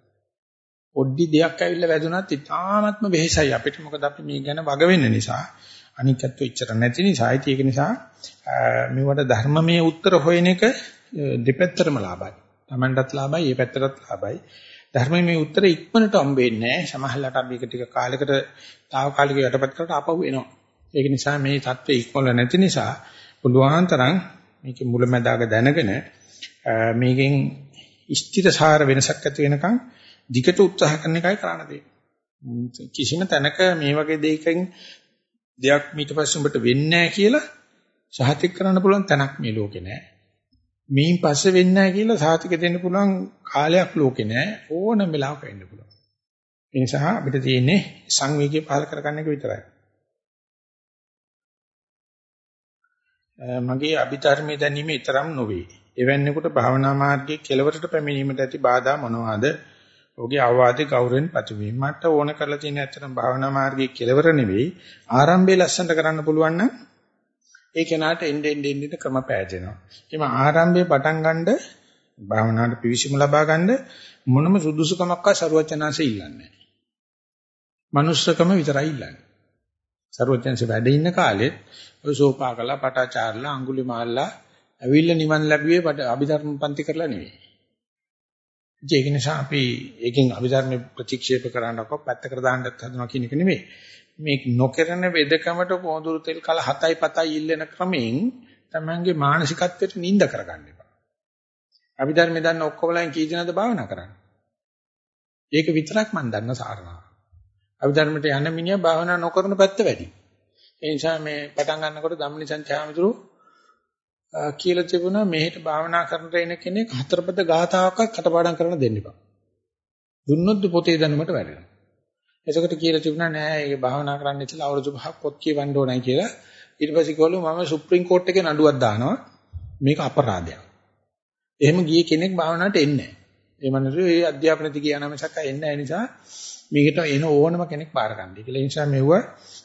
පොඩි දෙයක් ඇවිල්ලා වැදුනත් ඉතාමත්ම වෙහෙසයි අපිට මොකද අපි මේ ගැන වග වෙන්න නිසා අනිකත්ව ඉච්චර නැති නිසා ඒක නිසා මේවට ධර්මමය උත්තර හොයන එක දෙපැත්තටම ලාභයි. Tamanටත් ලාභයි, මේ පැත්තටත් ලාභයි. ධර්මමය උත්තර ඉක්මනට හම්බෙන්නේ නැහැ. සමහරවිට අපි එක ටික කාලයකට తాවකාලික යටපත් කරලා ආපහු එනවා. ඒක නිසා මේ தත්ත්වය ඉක්මවල නැති නිසා පුළුවන් තරම් මේකේ මුලැමැදාග දැනගෙන මේකෙන් ස්ථිරසාර වෙනසක් ඇති වෙනකන් දිගට උත්සාහ කරන එකයි කරන්න තියෙන්නේ. කිසිම තැනක මේ වගේ දෙයකින් දෙයක් ඊට පස්සේ උඹට වෙන්නේ නැහැ කියලා සහතික කරන්න පුළුවන් තැනක් මේ ලෝකේ නැහැ. මීන් පස්සේ වෙන්නේ නැහැ කියලා සහතික දෙන්න පුළුවන් කාලයක් ලෝකේ නැහැ. ඕනම වෙලාවක වෙන්න පුළුවන්. ඒ නිසා අපිට තියෙන්නේ සංවේගය පහල කරගන්න එක විතරයි. මගේ අභිධර්මයේ දැනීම ඊතරම් නොවේ. එවැන්නෙකුට භාවනා මාර්ගයේ කෙලවරට පැමිණීමට ඇති බාධා මොනවාද? ඔහුගේ අවවාදේ ගෞරවෙන් පතුවීම. මට ඕන කරලා තියෙන ඇත්තටම භාවනා මාර්ගයේ කෙලවර නෙවෙයි. ආරම්භයේ ලස්සනට කරන්න පුළුවන් නම් ඒ කෙනාට එන්නේ එන්නේ එන්නේ ක්‍රම පෑදෙනවා. එහම ආරම්භයේ පටන් ගන්නද භාවනාවට පිවිසීම ලබා ගන්න මොනම සුදුසුකමක්වත් ਸਰවඥාන්සේ ඉල්ලන්නේ නැහැ. මනුස්සකම විතරයි ඉල්ලන්නේ. ਸਰවඥාන්සේ වැඩ ඉන්න කාලෙත් ඔය සෝපා කළා, පටාචාරලා, අඟුලිමාල්ලා ඇවිල්ලා නිවන් ලැබුවේ අභිධර්ම පන්ති කරලා නෙවෙයි. ඒක නිසා අපි ඒකෙන් අභිධර්ම ප්‍රතික්ෂේප කරන්නකො පැත්තකට දාන්නත් හදනවා කියන එක නෙමෙයි. මේ නොකරන වෙදකමට පොඳුරු තෙල් කල 7යි 7යි ඉල්ලන ක්‍රමෙන් තමංගේ මානසිකත්වයට නිඳ කරගන්න එපා. අභිධර්මයේ දන්න ඔක්කොමලෙන් කී දෙනාද භාවනා කරන්නේ? ඒක විතරක් මම දන්න සාරණාව. අභිධර්මයට යන මිනිහා භාවනා නොකරන පැත්ත වැඩි. ඒ නිසා මේ පටන් ගන්නකොට ධම්මනිසං ඡාමිතුරු කියලා තිබුණා මෙහෙට භාවනා කරන්න එන කෙනෙක් හතරපද ගාතාවක්වත් කටපාඩම් කරන්න දෙන්න එපා. දුන්නොත් පොතේ දැනුමට වැඩෙනවා. එතකොට කියලා තිබුණා නෑ ඒක භාවනා කරන්න ඉතලා අවුරුදු පහක් පොත් කියවන්න ඕනයි කියලා. ඊට පස්සේ කිව්වලු මම සුප්‍රීම කෝර්ට් එකේ නඩුවක් දානවා. මේක අපරාධයක්. එහෙම ගියේ කෙනෙක් භාවනාවට එන්නේ නෑ. ඒ මනුස්සය ඒ අධ්‍යාපනති කියන මිසක් එන්නේ නැහැ නිසා මේකට එන ඕනම කෙනෙක් බාර ගන්න. ඒක නිසා මෙවුව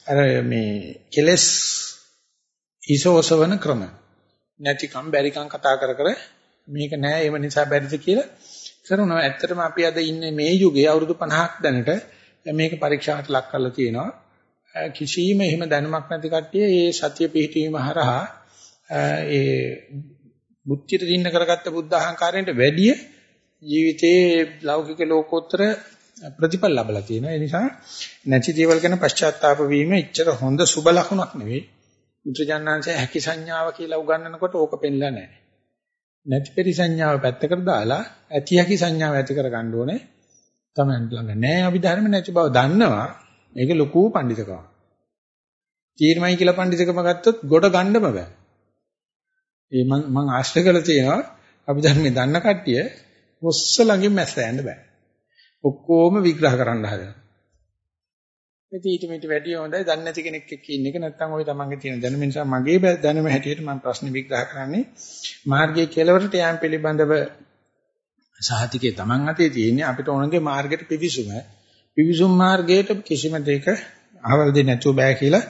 අර මේ කෙලස් ඊසෝසවන ක්‍රම. නැතිකම් බැරිකම් කතා කර කර මේක නෑ ඒව නිසා බැරිද කියලා කරනවා. ඇත්තටම අපි අද ඉන්නේ මේ යුගයේ අවුරුදු 50ක් දැනට මේක පරීක්ෂාවට ලක් කරලා තියෙනවා. කිසිම එහෙම දැනුමක් නැති කට්ටිය මේ සත්‍ය පිහිටීම හරහා ඒ බුද්ධියට දින්න කරගත්ත බුද්ධ අහංකාරයට වැඩිය ජීවිතේ ලෞකික ලෝකෝත්තර ප්‍රතිඵල ලැබලා තියෙනවා. ඒ නිසා නැති දේවල් ගැන පශ්චාත්තාප වීම ඉච්ඡර හොඳ සුබ ලකුණක් නෙවෙයි. මුත්‍රාඥාන්සේ හැකි සංඥාව කියලා උගන්වනකොට ඕක පෙන්නලා නැහැ. නැති පරිසංඥාව පැත්තකට දාලා ඇති හැකි සංඥාව ඇති කර ගන්න ඕනේ. තමයි ළඟ නැහැ අභිධර්ම නැති බව දන්නවා. මේක ලොකු පඬිතකමක්. තීරමයි කියලා පඬිතකම ගත්තොත් ගොඩ ගන්නම බෑ. ඒ මං මං ආශ්‍රය කරලා තියෙනවා අභිධර්මයේ දන්න කට්ටිය ඔස්ස ළඟින් මැස්ස යන්න බෑ. ඔක්කොම විග්‍රහ කරන්න හදනවා. ඉතින් ඊට මෙට වැඩිය හොඳයි. දන්නේ නැති කෙනෙක් එක්ක ඉන්න එක නැත්නම් ওই තමන්ගේ තියෙන දැනුම නිසා මගේ දැනුම හැටියට මම ප්‍රශ්න විග්‍රහ කරන්නේ මාර්ගයේ කෙලවරට යෑම පිළිබඳව සහතිකේ තමන් අතේ තියෙන්නේ අපිට ඕනගේ මාර්ගයට පිවිසුම. පිවිසුම් මාර්ගයට කිසිම දෙයක අහවල දෙන්නේ නැතුව බෑ කියලා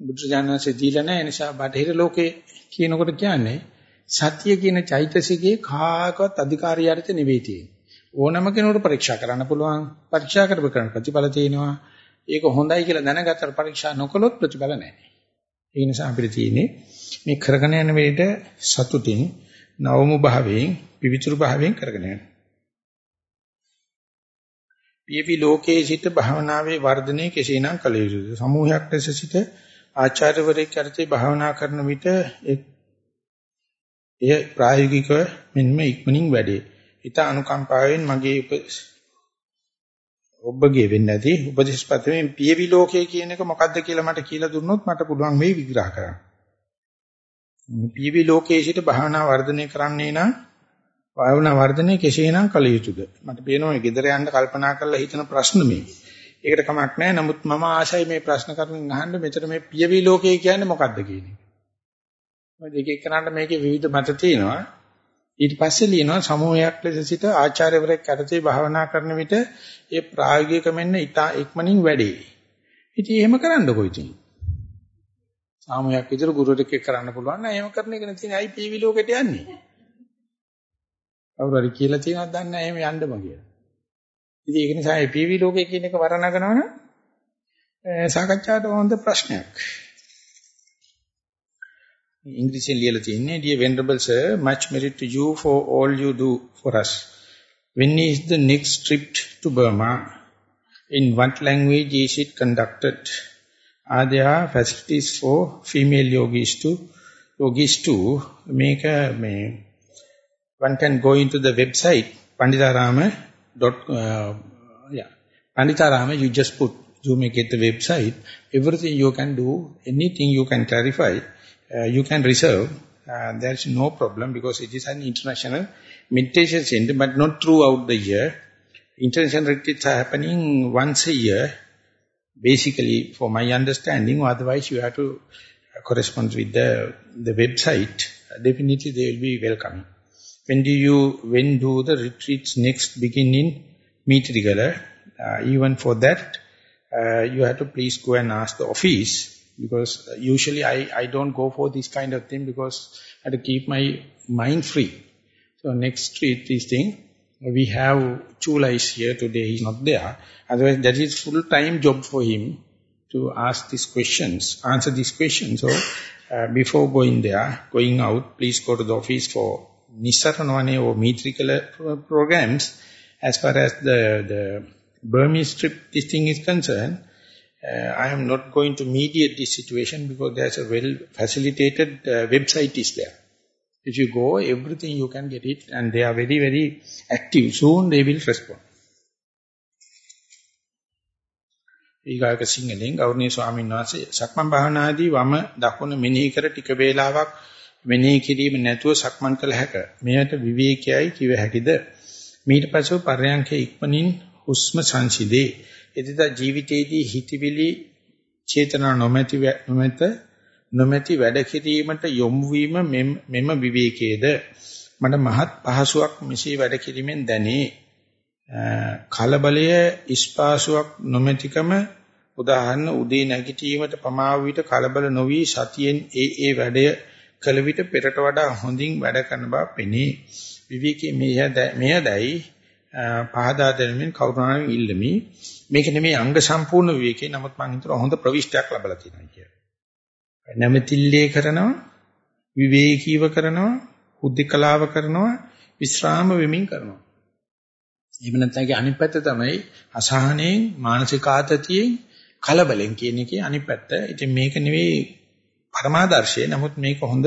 බුදුජානනාංශය දීලා නැහැ. නිසා බටහිර ලෝකේ කියනකොට කියන්නේ සත්‍ය කියන චෛතසිකේ කාකවත් අධිකාරියarite නෙවෙයි තියෙන්නේ. ඕනම කෙනෙකුට පරීක්ෂා කරන්න පුළුවන්. පරීක්ෂා කරපු කරන ප්‍රතිඵල තියෙනවා. ඒක හොඳයි කියලා දැනගත්තට පරීක්ෂා නොකළොත් ප්‍රතිඵල නැහැ. ඒ නිසා අපිට තියෙන්නේ මේ කරගෙන යන වෙලෙට සතුටින් නවමු භාවයෙන් පිවිතුරු භාවයෙන් කරගෙන යන්න. පියවි ලෝකයේ සිට භාවනාවේ වර්ධනය කෙසේනම් කළ යුතුද? සමූහයක් ලෙස සිට ආචාර්යවරයෙක් යටතේ භාවනා කරන විට එය ප්‍රායෝගිකව මෙන්ම ඉක්මනින් වැඩේ. ඊට අනුකම්පාවෙන් මගේ ඔබගේ වෙන්නේ නැති උපදේශපත්‍රයෙන් පියවි ලෝකය කියන එක මොකක්ද කියලා මට කියලා දුන්නොත් මට පුළුවන් මේ විග්‍රහ කරන්න. පියවි ලෝකයේ සිට භාවනා වර්ධනය කරන්නේ නම් භාවනා වර්ධනය කෙසේනම් කළ යුතුද? මට පේනවා මේ gedara යන්න කල්පනා කරලා හිතන ප්‍රශ්න මේ. ඒකට කමක් නැහැ. නමුත් මම ආශයි මේ ප්‍රශ්න කරුණෙන් අහන්න මෙතන මේ පියවි ලෝකය කියන්නේ මොකක්ද කියන එක. මොකද එක එකනට මේකේ විවිධ මත තියෙනවා. ඊට පස්සේ ලියනවා සමූහයක් ලෙස සිට ආචාර්යවරයෙක් යටතේ භාවනා කරන විට ඒ ප්‍රායෝගික මෙන්න ඉතා ඉක්මනින් වැඩේ. ඉතින් එහෙම කරන්නකෝ ඉතින්. සාමයක් විතර ගුරුවරයෙක් එක්ක කරන්න පුළුවන් නෑ එහෙම කරන එක නෙතිනේ අයි පීවි ලෝකෙට යන්නේ. කවුරු හරි කියලා තියෙනවද දන්නේ නැහැ එහෙම යන්නම කියලා. ඉතින් ඒක නිසා මේ පීවි ලෝකේ කියන එක වරණගෙනවනම් සාකච්ඡාවට හොඳ ප්‍රශ්නයක්. ඉංග්‍රීසියෙන් ලියලා තියෙන්නේ dear venerable sir much merit to you for all you do for us when is the next trip to burma in what language is it conducted are there facilities for female yogis to yogis to make a may, one can go into the website panditarama dot uh, yeah panditarama you just put you may get the website everything you can do anything you can clarify uh, you can reserve. Uh, there is no problem because it is an international meditation center, but not throughout the year. International retreats are happening once a year, basically for my understanding, otherwise you have to correspond with the, the website. Definitely they will be welcoming. When do you, when do the retreats next begin in Meetrigala? Uh, even for that, uh, you have to please go and ask the office because usually I, I don't go for this kind of thing because I have to keep my mind free. So next street this thing, we have Chula is here today, he's not there. Otherwise that is full-time job for him to ask these questions, answer these questions. So uh, before going there, going out, please go to the office for Nissaranwane or Metrikala programs. As far as the, the Burmese trip, this thing is concerned, uh, I am not going to mediate this situation because there's a well facilitated uh, website is there. If you go, everything you can get it and they are very, very active. Soon they will respond. ඊගායක සිංහලෙන් ගෞරවනීය ස්වාමීන් වහන්සේ සක්මන් භාවනාදී වම දකුණ මෙනෙහි කර ටික වේලාවක් මෙනෙහි කිරීම නැතුව සක්මන් කළ හැක. මෙයට විවේකයයි කිව හැකිද? මීට පසු පරයන්කේ ඉක්මනින් හුස්ම සංසිදේ. එදිට ජීවිතයේදී හිතවිලි චේතනා නොමැති නොමැත නොමැති වැඩ කිරීමට යොමු වීම මෙම විවේකයේද? මට මහත් පහසුවක් මෙසේ වැඩ කිරීමෙන් දැනේ. කලබලය ඉස්පාසුවක් නොමැතිකම උදාහරණ උදේ නැගිටීමට පමා විට කලබල නොවි සතියෙන් ඒ ඒ වැඩය කළ විට පෙරට වඩා හොඳින් වැඩ කරන බව පෙනේ. විවේකයේ මෙයදයි පහදා දෙමින් කරුණාවෙන් ඉල්ලමි. මේක නෙමෙයි අංග සම්පූර්ණ විවේකේ. නමුත් මම හිතනවා හොඳ ප්‍රවිෂ්ටයක් ලැබලා තියෙනවා කියලා. නැමෙතිල්ලේ කරනවා, විවේකීව කරනවා, හුද්ධිකලාව කරනවා, විස්රාම වෙමින් කරනවා. එහෙම නැත්නම් ඒකේ අනිත් පැත්ත තමයි අසහනෙන්, මානසික ආතතියෙන්, කලබලෙන් කියන එකේ අනිත් පැත්ත. ඉතින් මේක නෙවෙයි පරමාදර්ශය. නමුත් මේක හොඳ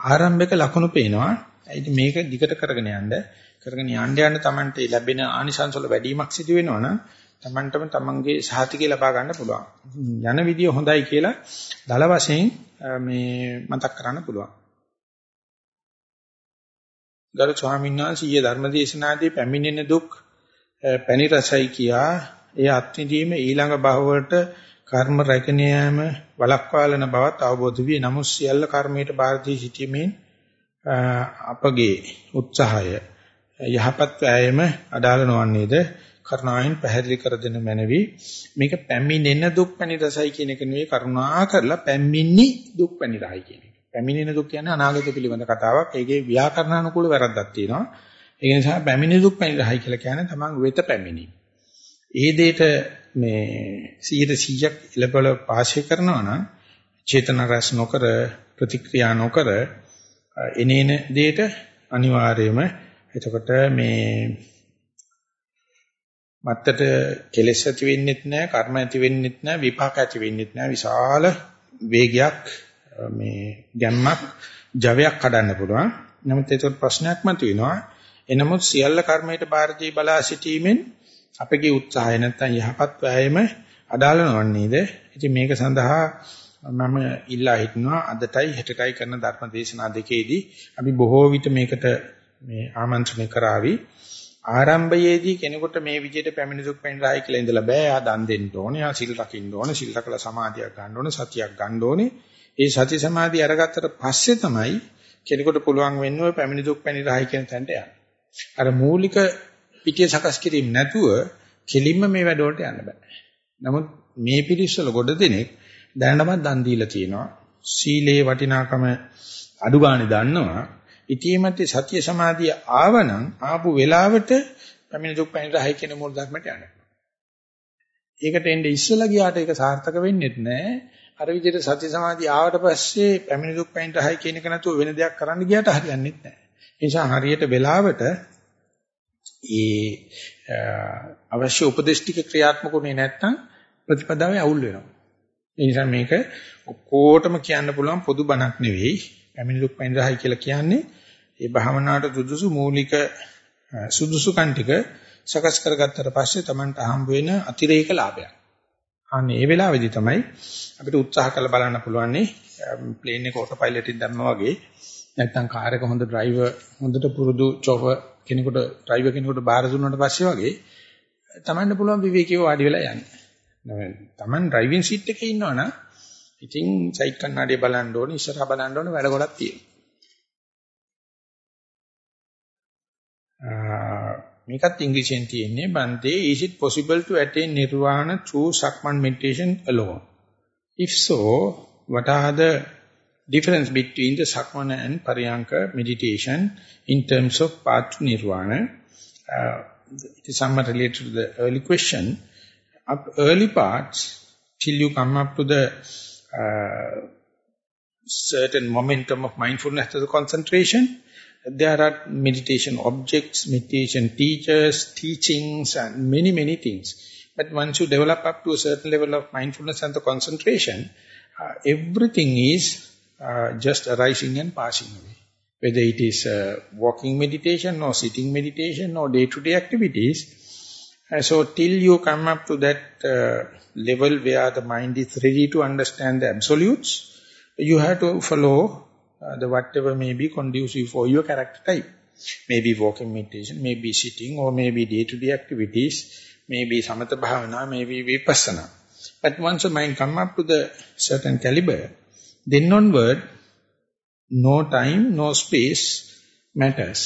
ආරම්භක ලකුණු පේනවා. ඉතින් මේක දිගට කරගෙන යන්න කරගෙන යන්න යන්න Tamante ලැබෙන ආනිසංස වල වැඩිමක් සිදු වෙනවනම් Tamanටම Tamanගේ සහතිකය ලබා ගන්න පුළුවන්. යන විදිය හොඳයි කියලා දල වශයෙන් මේ මතක් කරන්න පුළුවන්. ගරු ස්වාමීන් වහන්සේ ඊයේ ධර්මදේශනාදී පැමිණෙන දුක් පැණි රසයි කියා ඒ අත්විඳීම ඊළඟ භවවලට කර්ම රැගෙන යාම වළක්වාලන බවත් අවබෝධ වී නමුත් සියල්ල කර්මයට බාර දී සිටීමෙන් අපගේ උත්සාහය යහපත් වෑයම අඩාල නොවන්නේද කරුණාවෙන් පැහැදිලි කර දෙන මැනවි මේක පැමිණෙන දුක් පැණි රසයි කියන එක නෙවෙයි කරුණා කරලා පැමිණි දුක් පැණි රසයි කියන එක. පැමිණෙන දුක් කියන්නේ අනාගත පිළිබඳ කතාවක්. ඒකේ ව්‍යාකරණානුකූල වැරද්දක් තියෙනවා. ඒ නිසා පැමිණි දුක් පැණි රසයි කියලා කියන්නේ තමන් වෙත පැමිණි. ඒ දෙයට මේ 100%ක් ඉලබල පාෂය කරනවා නම් චේතන රස නොකර ප්‍රතික්‍රියා නොකර එනේන දෙයට අනිවාර්යයෙන්ම එතකොට මේ මත්තට කෙලෙස් ඇති වෙන්නෙත් නැහැ, කර්ම ඇති වෙන්නෙත් නැහැ, විපාක ඇති වෙන්නෙත් නැහැ. විශාල වේගයක් මේ ගැම්මක් ජවයක් කඩන්න පුළුවන්. නමුත් ඒක ප්‍රශ්නයක් මතුවෙනවා. එනමුත් සියල්ල කර්මයට බාරදී බලා සිටීමෙන් අපගේ උත්සාහය නැත්නම් යහපත් වෑයම අඩාල නොවන්නේද? ඉතින් මේක සඳහා මම ඉල්ලා හිටනවා අදටයි හෙටටයි කරන ධර්ම දේශනා දෙකේදී අපි බොහෝ විට මේකට මේ ආමන්ත්‍රණය කරાવી ආරම්භයේදී කෙනෙකුට මේ විදිහට පැමිණි දුක් පැමිණලායි කියලා ඉඳලා බෑ. ආ දන් දෙන්න ඕනේ, ආ සිල් රකින්න ඕනේ, සිල් රකලා සමාධියක් ගන්න ඕනේ, සතියක් ගන්න ඕනේ. ඒ සති සමාධිය අරගත්තට පස්සේ තමයි කෙනෙකුට පුළුවන් වෙන්නේ ඔය පැමිණි දුක් පැමිණලායි කියන තැනට යන්න. අර මූලික පිටිය සකස් කිරීම නැතුව කෙලින්ම මේ වැඩවලට යන්න බෑ. නමුත් මේ පිළිස්සල ගොඩ දෙනෙක් දැනටමත් දන් දීලා තියෙනවා. සීලේ වටිනාකම අඩු ගන්න දන්නවා. ඉතීමත් සත්‍ය සමාධිය ආවනම් ආපු වෙලාවට පැමිණි දුක් පැමිණි කියන මූල ධර්මයට යනවා. ඒකට එන්නේ ඉස්සලා ගියාට ඒක සාර්ථක වෙන්නේ නැහැ. අර විදිහට සත්‍ය සමාධිය ආවට පස්සේ පැමිණි දුක් පැමිණි කියන එක නැතුව වෙන දෙයක් කරන්න ගියාට හරියන්නේ නැහැ. ඒ නිසා හරියට වෙලාවට ඒ අවශ්‍ය උපදේශ ටික ක්‍රියාත්මක වුණේ නැත්නම් ප්‍රතිපදාවේ අවුල් වෙනවා. ඒ නිසා මේක ඔක්කොටම කියන්න පුළුවන් පොදු බණක් නෙවෙයි. පැමිණි දුක් පැමිණි කියලා කියන්නේ ඒ භාවනාවට සුදුසු මූලික සුදුසුකම් ටික සකස් කරගත්තට පස්සේ Tamanට හම්බ වෙන අතිරේක ලාභයක්. අනේ ඒ වෙලාවේදී තමයි අපිට උත්සාහ කරලා බලන්න පුළුවන් ප්ලේන් එක ඕටෝ පයිලට් එකෙන් දැම්මා වගේ නැත්නම් කාර් එක හොඳ ඩ්‍රයිවර් හොඳට පුරුදු චොෆර් කෙනෙකුට ඩ්‍රයිවර් කෙනෙකුට බාර දුන්නාට පස්සේ වගේ Tamanට පුළුවන් විවේකීව වාඩි වෙලා යන්න. Taman ඩ්‍රයිවිං සීට් එකේ ඉන්නවනම් ඉතින් සයිඩ් කන්නඩිය බලන්න ඕනේ ඉස්සරහා බලන්න ඕනේ වැඩ ගොඩක් තියෙනවා. මේකත් ඉංග්‍රීසියෙන් තියෙන්නේ බන්තේ is it possible to attain nirvana through sakman meditation alone if so what are the difference between the sakmana and paryanka meditation in terms of path to nirvana uh, it is somewhat related to the early question up early parts till you come up to the uh, certain momentum of mindfulness to the concentration there are meditation objects, meditation teachers, teachings, and many, many things. But once you develop up to a certain level of mindfulness and the concentration, uh, everything is uh, just arising and passing away. Whether it is uh, walking meditation or sitting meditation or day-to-day -day activities. Uh, so till you come up to that uh, level where the mind is ready to understand the absolutes, you have to follow uh, the whatever may be conducive for your character type. Maybe walking meditation, maybe sitting, or maybe day-to-day -day activities, maybe samatha bhavana, maybe vipassana. But once the mind come up to the certain caliber, then onward, no time, no space matters.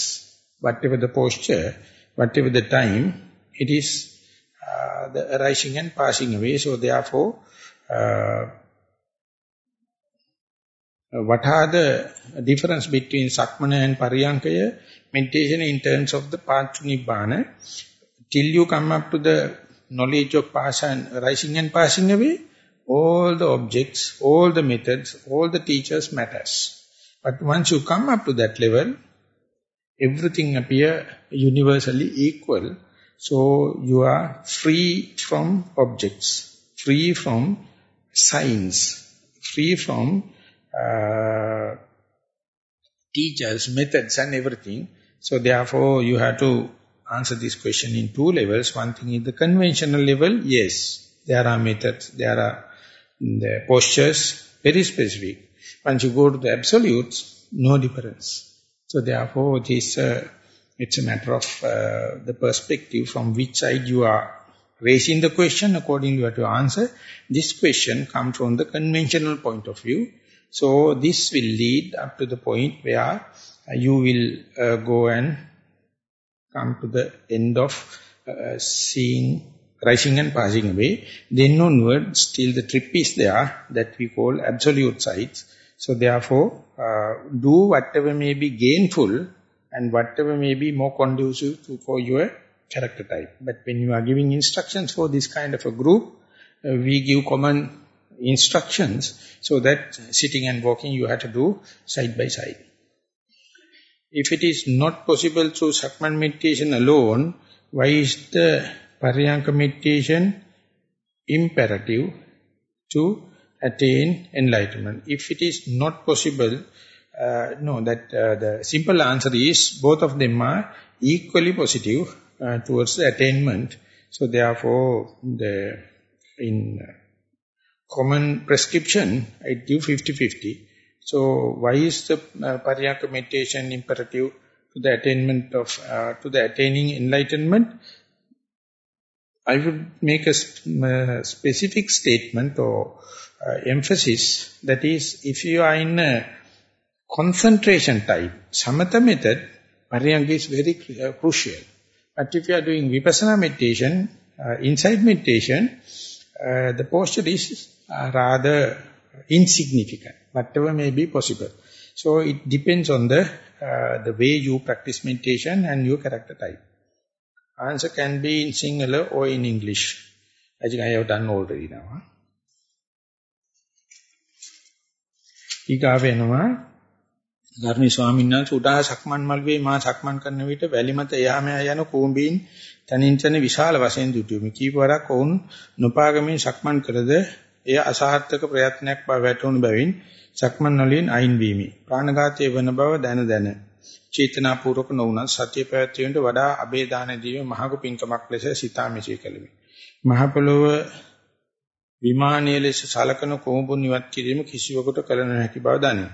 Whatever the posture, whatever the time, it is uh, the arising and passing away. So therefore, uh, what are the difference between Sakmana and Pariyankaya meditation in terms of the path to Nibbana? Till you come up to the knowledge of passing, and rising and passing away, all the objects, all the methods, all the teachers matters. But once you come up to that level, everything appear universally equal. So you are free from objects, free from signs, free from uh, teachers, methods and everything. So therefore you have to answer this question in two levels. One thing is the conventional level, yes, there are methods, there are the postures, very specific. Once you go to the absolutes, no difference. So therefore this, uh, it's a matter of uh, the perspective from which side you are raising the question, accordingly you have to answer. This question comes from the conventional point of view. So this will lead up to the point where you will uh, go and come to the end of uh, seeing rising and passing away. Then onward, still the trip is there that we call absolute sights. So therefore, uh, do whatever may be gainful and whatever may be more conducive to, for your character type. But when you are giving instructions for this kind of a group, uh, we give common instructions so that sitting and walking you have to do side by side. If it is not possible through Sakman meditation alone, why is the Paryanka meditation imperative to attain enlightenment? If it is not possible Uh, no, that uh, the simple answer is both of them are equally positive uh, towards the attainment. So therefore, the in common prescription, I give 50-50. So why is the uh, meditation imperative to the attainment of, uh, to the attaining enlightenment? I would make a uh, specific statement or uh, emphasis that is if you are in a concentration type, samatha method, Paryanka is very uh, crucial. But if you are doing vipassana meditation, uh, inside meditation, uh, the posture is uh, rather insignificant, whatever may be possible. So it depends on the uh, the way you practice meditation and your character type. Answer can be in Sinhala or in English. I think I have done already now. Huh? ඊගාව වෙනවා ගර්ණි ස්වාමීන් වහන්සේ උඩා සක්මන් මල්වේ මා සක්මන් කරන විට වැලි මත එහා මෙහා යන කූඹීන් තනින් තන විශාල වශයෙන් දුටුමි. කීපවරක් ඔවුන් නොපාගමින් සක්මන් කරද එය අසාර්ථක ප්‍රයත්නයක් බව වැටහුණු බැවින් සක්මන් වලින් අයින් වීමි. ප්‍රාණඝාතයේ වන බව දැන දැන චේතනාපූර්වක නොවුනත් සතිය පැවැත්වීමට වඩා අබේදාන දීම මහඟු පින්කමක් ලෙස සිතා මෙසේ කළෙමි. මහ පොළොව විමානීය ලෙස සලකන කොඹුන් ඉවත් කිරීම කිසිවකට කළ නොහැකි බව දනිමි.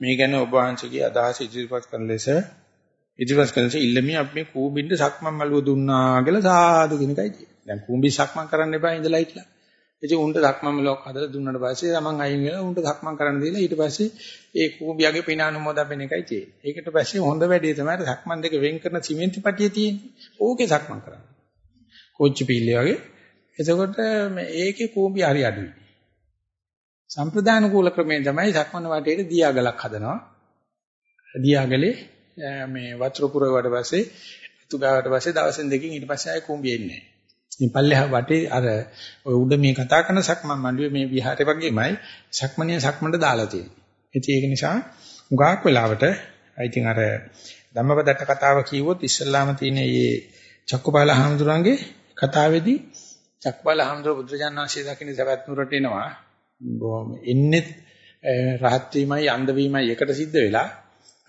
මේ ගැන ඔබ වහන්සේගේ අදහස ඉදිරිපත් කරන ලෙස ඉදිරිපත් කරන ලෙස ඉල්ලමි අපි මේ කූඹින්ද සක්මන් මළුව දුන්නා කියලා සාදු කෙනකයි කියන්නේ. දැන් කූඹි සක්මන් කරන්න එපා ඉඳලා හිටලා. ඉතින් උන්ට සක්මන් මළුවක් හදලා දුන්නාට පස්සේ තමන් අයින් වෙලා උන්ට සක්මන් කරන්න දීලා ඊට පස්සේ ඒ කූඹියගේ පින අනුමෝදන් වෙන එකයි තියෙන්නේ. ඒකට පස්සේ හොඳ වැඩේ තමයි සක්මන් දෙක වෙන් කරන සිමෙන්ති පටිය තියෙන්නේ. ඕකේ සක්මන් කරන්න. කොච්චි පිල්ලේ වගේ. එතකොට මේ ඒකේ කූඹි හරි අඩුයි. සම්ප්‍රදාන කූල ක්‍රමයෙන් තමයි සක්මන් වටේට දියාගලක් හදනවා. දියාගලේ මේ වතුර පුරවට පස්සේ අතු ගාවට පස්සේ දවසෙන් දෙකකින් ඊට පස්සේ ආයෙ කුඹි එන්නේ නැහැ. මේ පල්ලෙහා වටේ අර ඔය උඩ මේ කතා කරන සක්මන් මණ්ඩුවේ මේ විහාරේ වගේමයි සක්මණේ සක්මණට දාලා තියෙන්නේ. ඉතින් ඒක නිසා උගාක් වෙලාවට ඉතින් අර ධම්මපදට කතාව කිව්වොත් ඉස්සල්ලාම තියෙන මේ චක්කපාල හාමුදුරන්ගේ කතාවේදී චක්කපාල හාමුදුර බුදුරජාණන් වහන්සේ දකින්න සවැත් නුරට එනවා. බොහොම එන්නේ රහත් වීමයි අන්ධ වීමයි එකට සිද්ධ වෙලා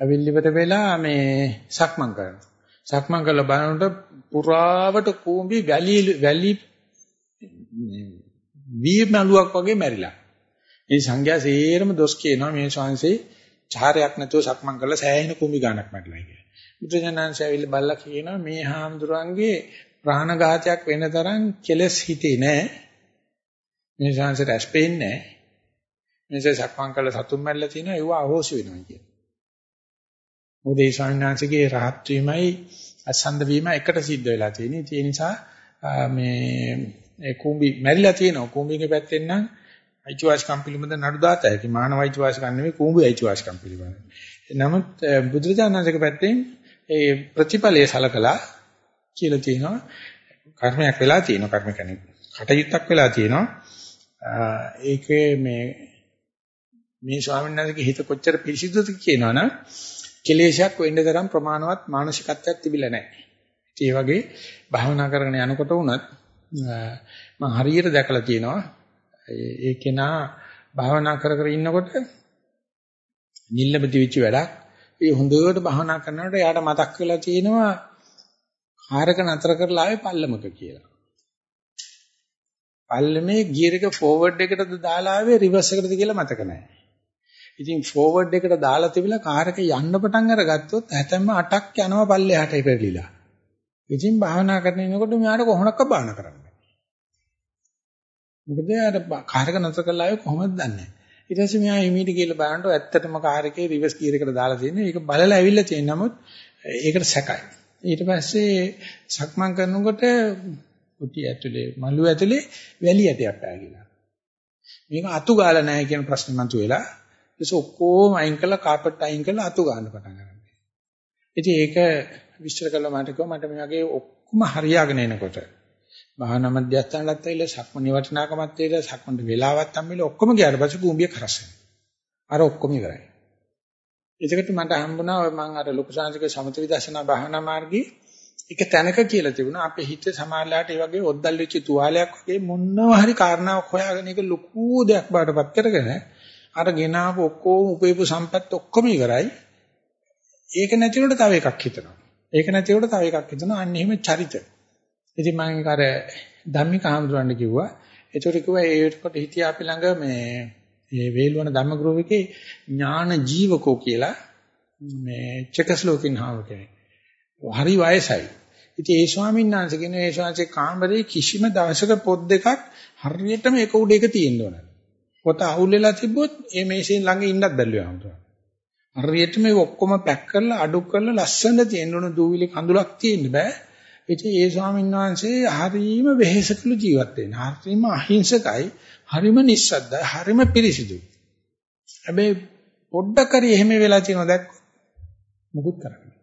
අවිල්ලිපත වෙලා මේ සක්මන් කරනවා. සක්මන් කරලා බලනකොට පුරාවට කූඹි වැලි වැලි වීමලුවක් වගේ මැරිලා. මේ සංඝයා සේරම දොස් කියනවා මේ ශාංශේ චාරයක් නැතුව සක්මන් කරලා සෑහෙන කූඹි ගානක් මැරිලා කියලා. බුදුජානන්සේ ඇවිල්ලා බල්ලා කියනවා මේ හාමුදුරන්ගේ ප්‍රාණඝාතයක් වෙන තරම් කෙලස් හිතේ නැහැ. මේ ශාංශයට ඇස්පෙන්නේ නැහැ. මේසේ සක්මන් කරලා සතුම් මැරිලා තියෙනවා ඒව අහෝසි වෙනවා කියන. මොකද ඒ ශාන්නාංශගේ රහත් වීමයි අසන්ද වීම එකට සිද්ධ වෙලා තියෙන්නේ. ඒ නිසා මේ ඒ කුඹි මැරිලා තියෙනවා. කුඹිගේ පැත්තෙන් නම් අයිතිවාසිකම් පිළිබඳ නඩු දාතයි. මානව අයිතිවාසිකම් නෙවෙයි කුඹි අයිතිවාසිකම් පිළිබඳ. නමුත් බුදුරජාණන්සේගේ පැත්තෙන් ඒ ප්‍රතිඵලයේ සලකලා කියලා තියෙනවා කර්මයක් වෙලා තියෙනවා කර්ම කියන්නේ කටයුත්තක් වෙලා තියෙනවා ඒකේ මේ මේ ස්වාමීන් වහන්සේගේ හිත කොච්චර පිරිසිදුද කියනවනම් කෙලේශයක් වෙන්න තරම් ප්‍රමාණවත් මානසිකත්වයක් තිබිලා නැහැ. ඒ වගේ භාවනා කරගෙන යනකොට වුණත් මම හරියට දැකලා තියෙනවා ඒ කෙනා භාවනා කර කර ඉන්නකොට නිල්ලබති වෙච්ච වැඩක් ඒ හොඳට භාවනා කරනකොට එයාට මතක් වෙලා තියෙනවා කාරක නතර කරලා ආවේ පල්ලමක කියලා. පල්ලමේ ගියර් එක ෆෝවර්ඩ් එකටද දාලා ආවේ රිවර්ස් එකටද කියලා මතක නැහැ. ඉතින් ෆෝවර්ඩ් එකට දාලා තිබිලා කාර් එක යන්න පටන් අරගත්තොත් හැතැම්ම 8ක් යනවා පල්ලෙහාට ඉපෙරලිලා. ඉතින් භාවනා කරන ඉනකොට මෙයාට කොහොමඩක්ක භාවනා කරන්නේ. මොකද යාර කාර් එක නතර කළා ආයේ කොහොමද දන්නේ. ඊට පස්සේ මෙයා හිමීට කියලා බලනකොට ඇත්තටම කාර් එකේ රිවර්ස් ගියර් එකට දාලා තියෙන්නේ. ඒක බලලා ඇවිල්ලා තියෙන නමුත් ඒකට සැකයි. ඊට පස්සේ සක්මන් කරනකොට කුටි ඇතුලේ මළු ඇතුලේ වැලි ඇටයක් පෑගිලා. මේක අතු ගාලා නැහැ කියන ප්‍රශ්නේ මතුවෙලා ඊට ඔක්කොම අයින් කළා කාපට් අයින් කළා අතු ගන්න පටන් ගන්නවා. ඉතින් ඒක විස්තර කළා මට කිව්වා මට මේ වගේ ඔක්කොම හරියාගෙන එනකොට භාවනා මධ්‍යස්ථානලත් ඇවිල්ලා සක්මණේ වටිනාකමත් ඇවිල්ලා සක්මණට වෙලාවත් හම්බෙලා ඔක්කොම ගියාට පස්සේ කුඹිය කරස් අර ඔක්කොම ඉවරයි. එතකොට මට හම්බුණා මම අර ලොකු සංසික සමත විදර්ශනා භාවනා මාර්ගයේ එක තැනක කියලා තිබුණා අපේ හිත සමාජලාට ඒ වගේ ඔද්දල් වෙච්ච තුවාලයක් වගේ මොනවා හරි කාරණාවක් හොයාගෙන ඒක ලොකු දෙයක් බාටපත් කරගෙන අර ගෙනාව ඔක්කොම උපයපු සම්පත් ඔක්කොම ඉවරයි. ඒක නැතිවට තව එකක් හිතනවා. ඒක නැතිවට තව එකක් හිතනවා. අන්න එහෙම චරිත. ඉතින් මම අර ධම්මික හාමුදුරන්ට කිව්වා. ඒතර කිව්වා ඒකට හිටියා අපි ළඟ මේ මේ වේලවන ධම්මග්‍රෝවිකේ ඥාන ජීවකෝ කියලා මේ චෙකස්ලෝකින් හාව කෙනෙක්. හරි වයසයි. ඉතින් ඒ ස්වාමීන් වහන්සේ කියන ඒ ශාංශේ කාමරේ කිසිම දවසක පොත් දෙකක් හරියටම එක උඩ එක තියෙන්න ඕන. පොත අවුල් වෙලා තිබ්බොත් ඒ මේසෙන් ළඟ ඉන්නත් බැල්ලුවා හම්තුවා. හරියට මේ ඔක්කොම පැක් කරලා අඩු කරලා ලස්සනට තියෙන්න ඕන දූවිලි කඳුලක් තියෙන්න බෑ. ඉතින් ඒ ස්වාමීන් වහන්සේ හරීම වෙහෙසකළු ජීවත් වෙන. හරීම අහිංසකයි, හරීම නිස්සද්දයි, හරීම පිරිසිදුයි. හැබැයි පොඩ්ඩක් හරි එහෙම වෙලා තියෙනවා දැක්ක මුකුත් කරන්නේ.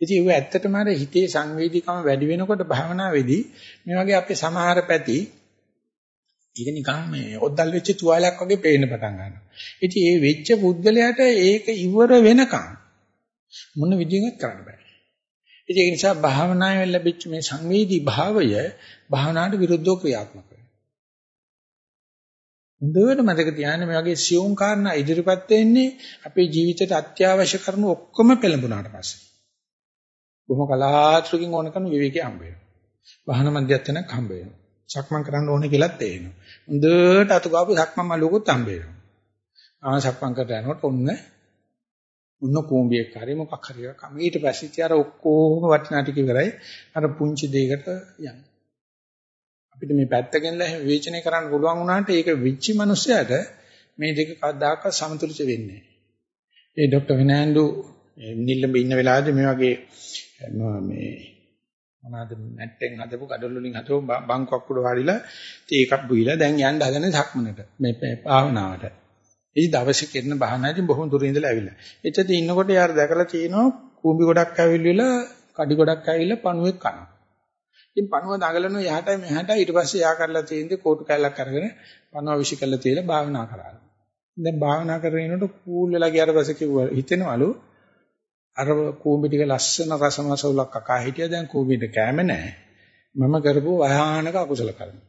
ඉතින් ඒව ඇත්තටම අර හිතේ සංවේදීකම වැඩි වෙනකොට භාවනාවේදී මේ වගේ අපේ සමහර පැති ඒක නිකන් මේ ඔද්දල් වෙච්ච තුවාලයක් වගේ පේන්න පටන් ගන්නවා. ඉතින් ඒ වෙච්ච පුද්ගලයාට ඒක ඉවර වෙනකන් මොන විදිහකට කරන්න බෑ. ඉතින් ඒ නිසා භාවනාවෙන් ලැබිච්ච මේ සංවේදී භාවය භාවනාවට විරුද්ධව ක්‍රියාත්මක වෙනවා. හොඳට මතක තියාගන්න මේ වගේ සියුම් කාරණා ඉදිරිපත් වෙන්නේ අපේ ජීවිතයට අත්‍යවශ්‍ය කරන ඔක්කොම පෙළඹුණාට පස්සේ. බොහොම කලාතුරකින් ඕන කරන විවේකී හම්බ වෙනවා. වාහන මධ්‍යස්ථානක් හම්බ වෙනවා. සක්මන් කරන්න ඕනේ කියලාත් තේරෙනවා. හොඳට අතු ගාපු සක්මන් මලුකුත් හම්බ වෙනවා. ආ සක්මන් කරලා යනකොට ඔන්න උන්න කෝඹියක් හරි මොකක් හරි එකක් ඊට පස්සේ ඉතින් අර ඔක්කොම වටිනා ටික ඉවරයි අර පුංචි දෙයකට යන්න අපිට මේ පැත්තකින්ලා විවේචනය කරන්න පුළුවන් වුණාට ඒක විච්චි මිනිස්සයාට මේ දෙක කවදාකවත් සමතුලිත වෙන්නේ නැහැ ඒ ડોક્ટર විනෑන්ඩු නිල්ලඹ ඉන්න වෙලාවේදී මේ වගේ මේ මොනවාද මැට්ටෙන් හදපු gadol වලින් හදපු බංකුවක් උඩ වාඩිලා ඉතින් ඒකක් බුයිලා දැන් යන්න හදන්නේ සක්මනට මේ භාවනාවට ඉතින් දවසේ කරන බහනාදී බොහොම දුරින් ඉඳලා ඇවිල්ලා. එතෙන් ඉන්නකොට යාර දැකලා තියෙනවා කූඹි ගොඩක් ඇවිල්ලා කඩි ගොඩක් ඇවිල්ලා පණුවෙක් කනවා. ඉතින් පණුව දඟලන යහටයි මෙහාට ඊට පස්සේ යා කරලා තියෙන්නේ කෝටු කැල්ලක් අරගෙන පණුව විශ් කරලා තියලා භාවනා කරා. දැන් භාවනා කරගෙන ඉන්නකොට කූල් වෙලා ගියාට පස්සේ කිව්වා හිතෙනවලු අර කූඹි ටික ලස්සන රසමසවුලක් කකා හිටියා දැන් කූඹිට කැම නැහැ. මම කරපු වහානක අකුසල කරනවා.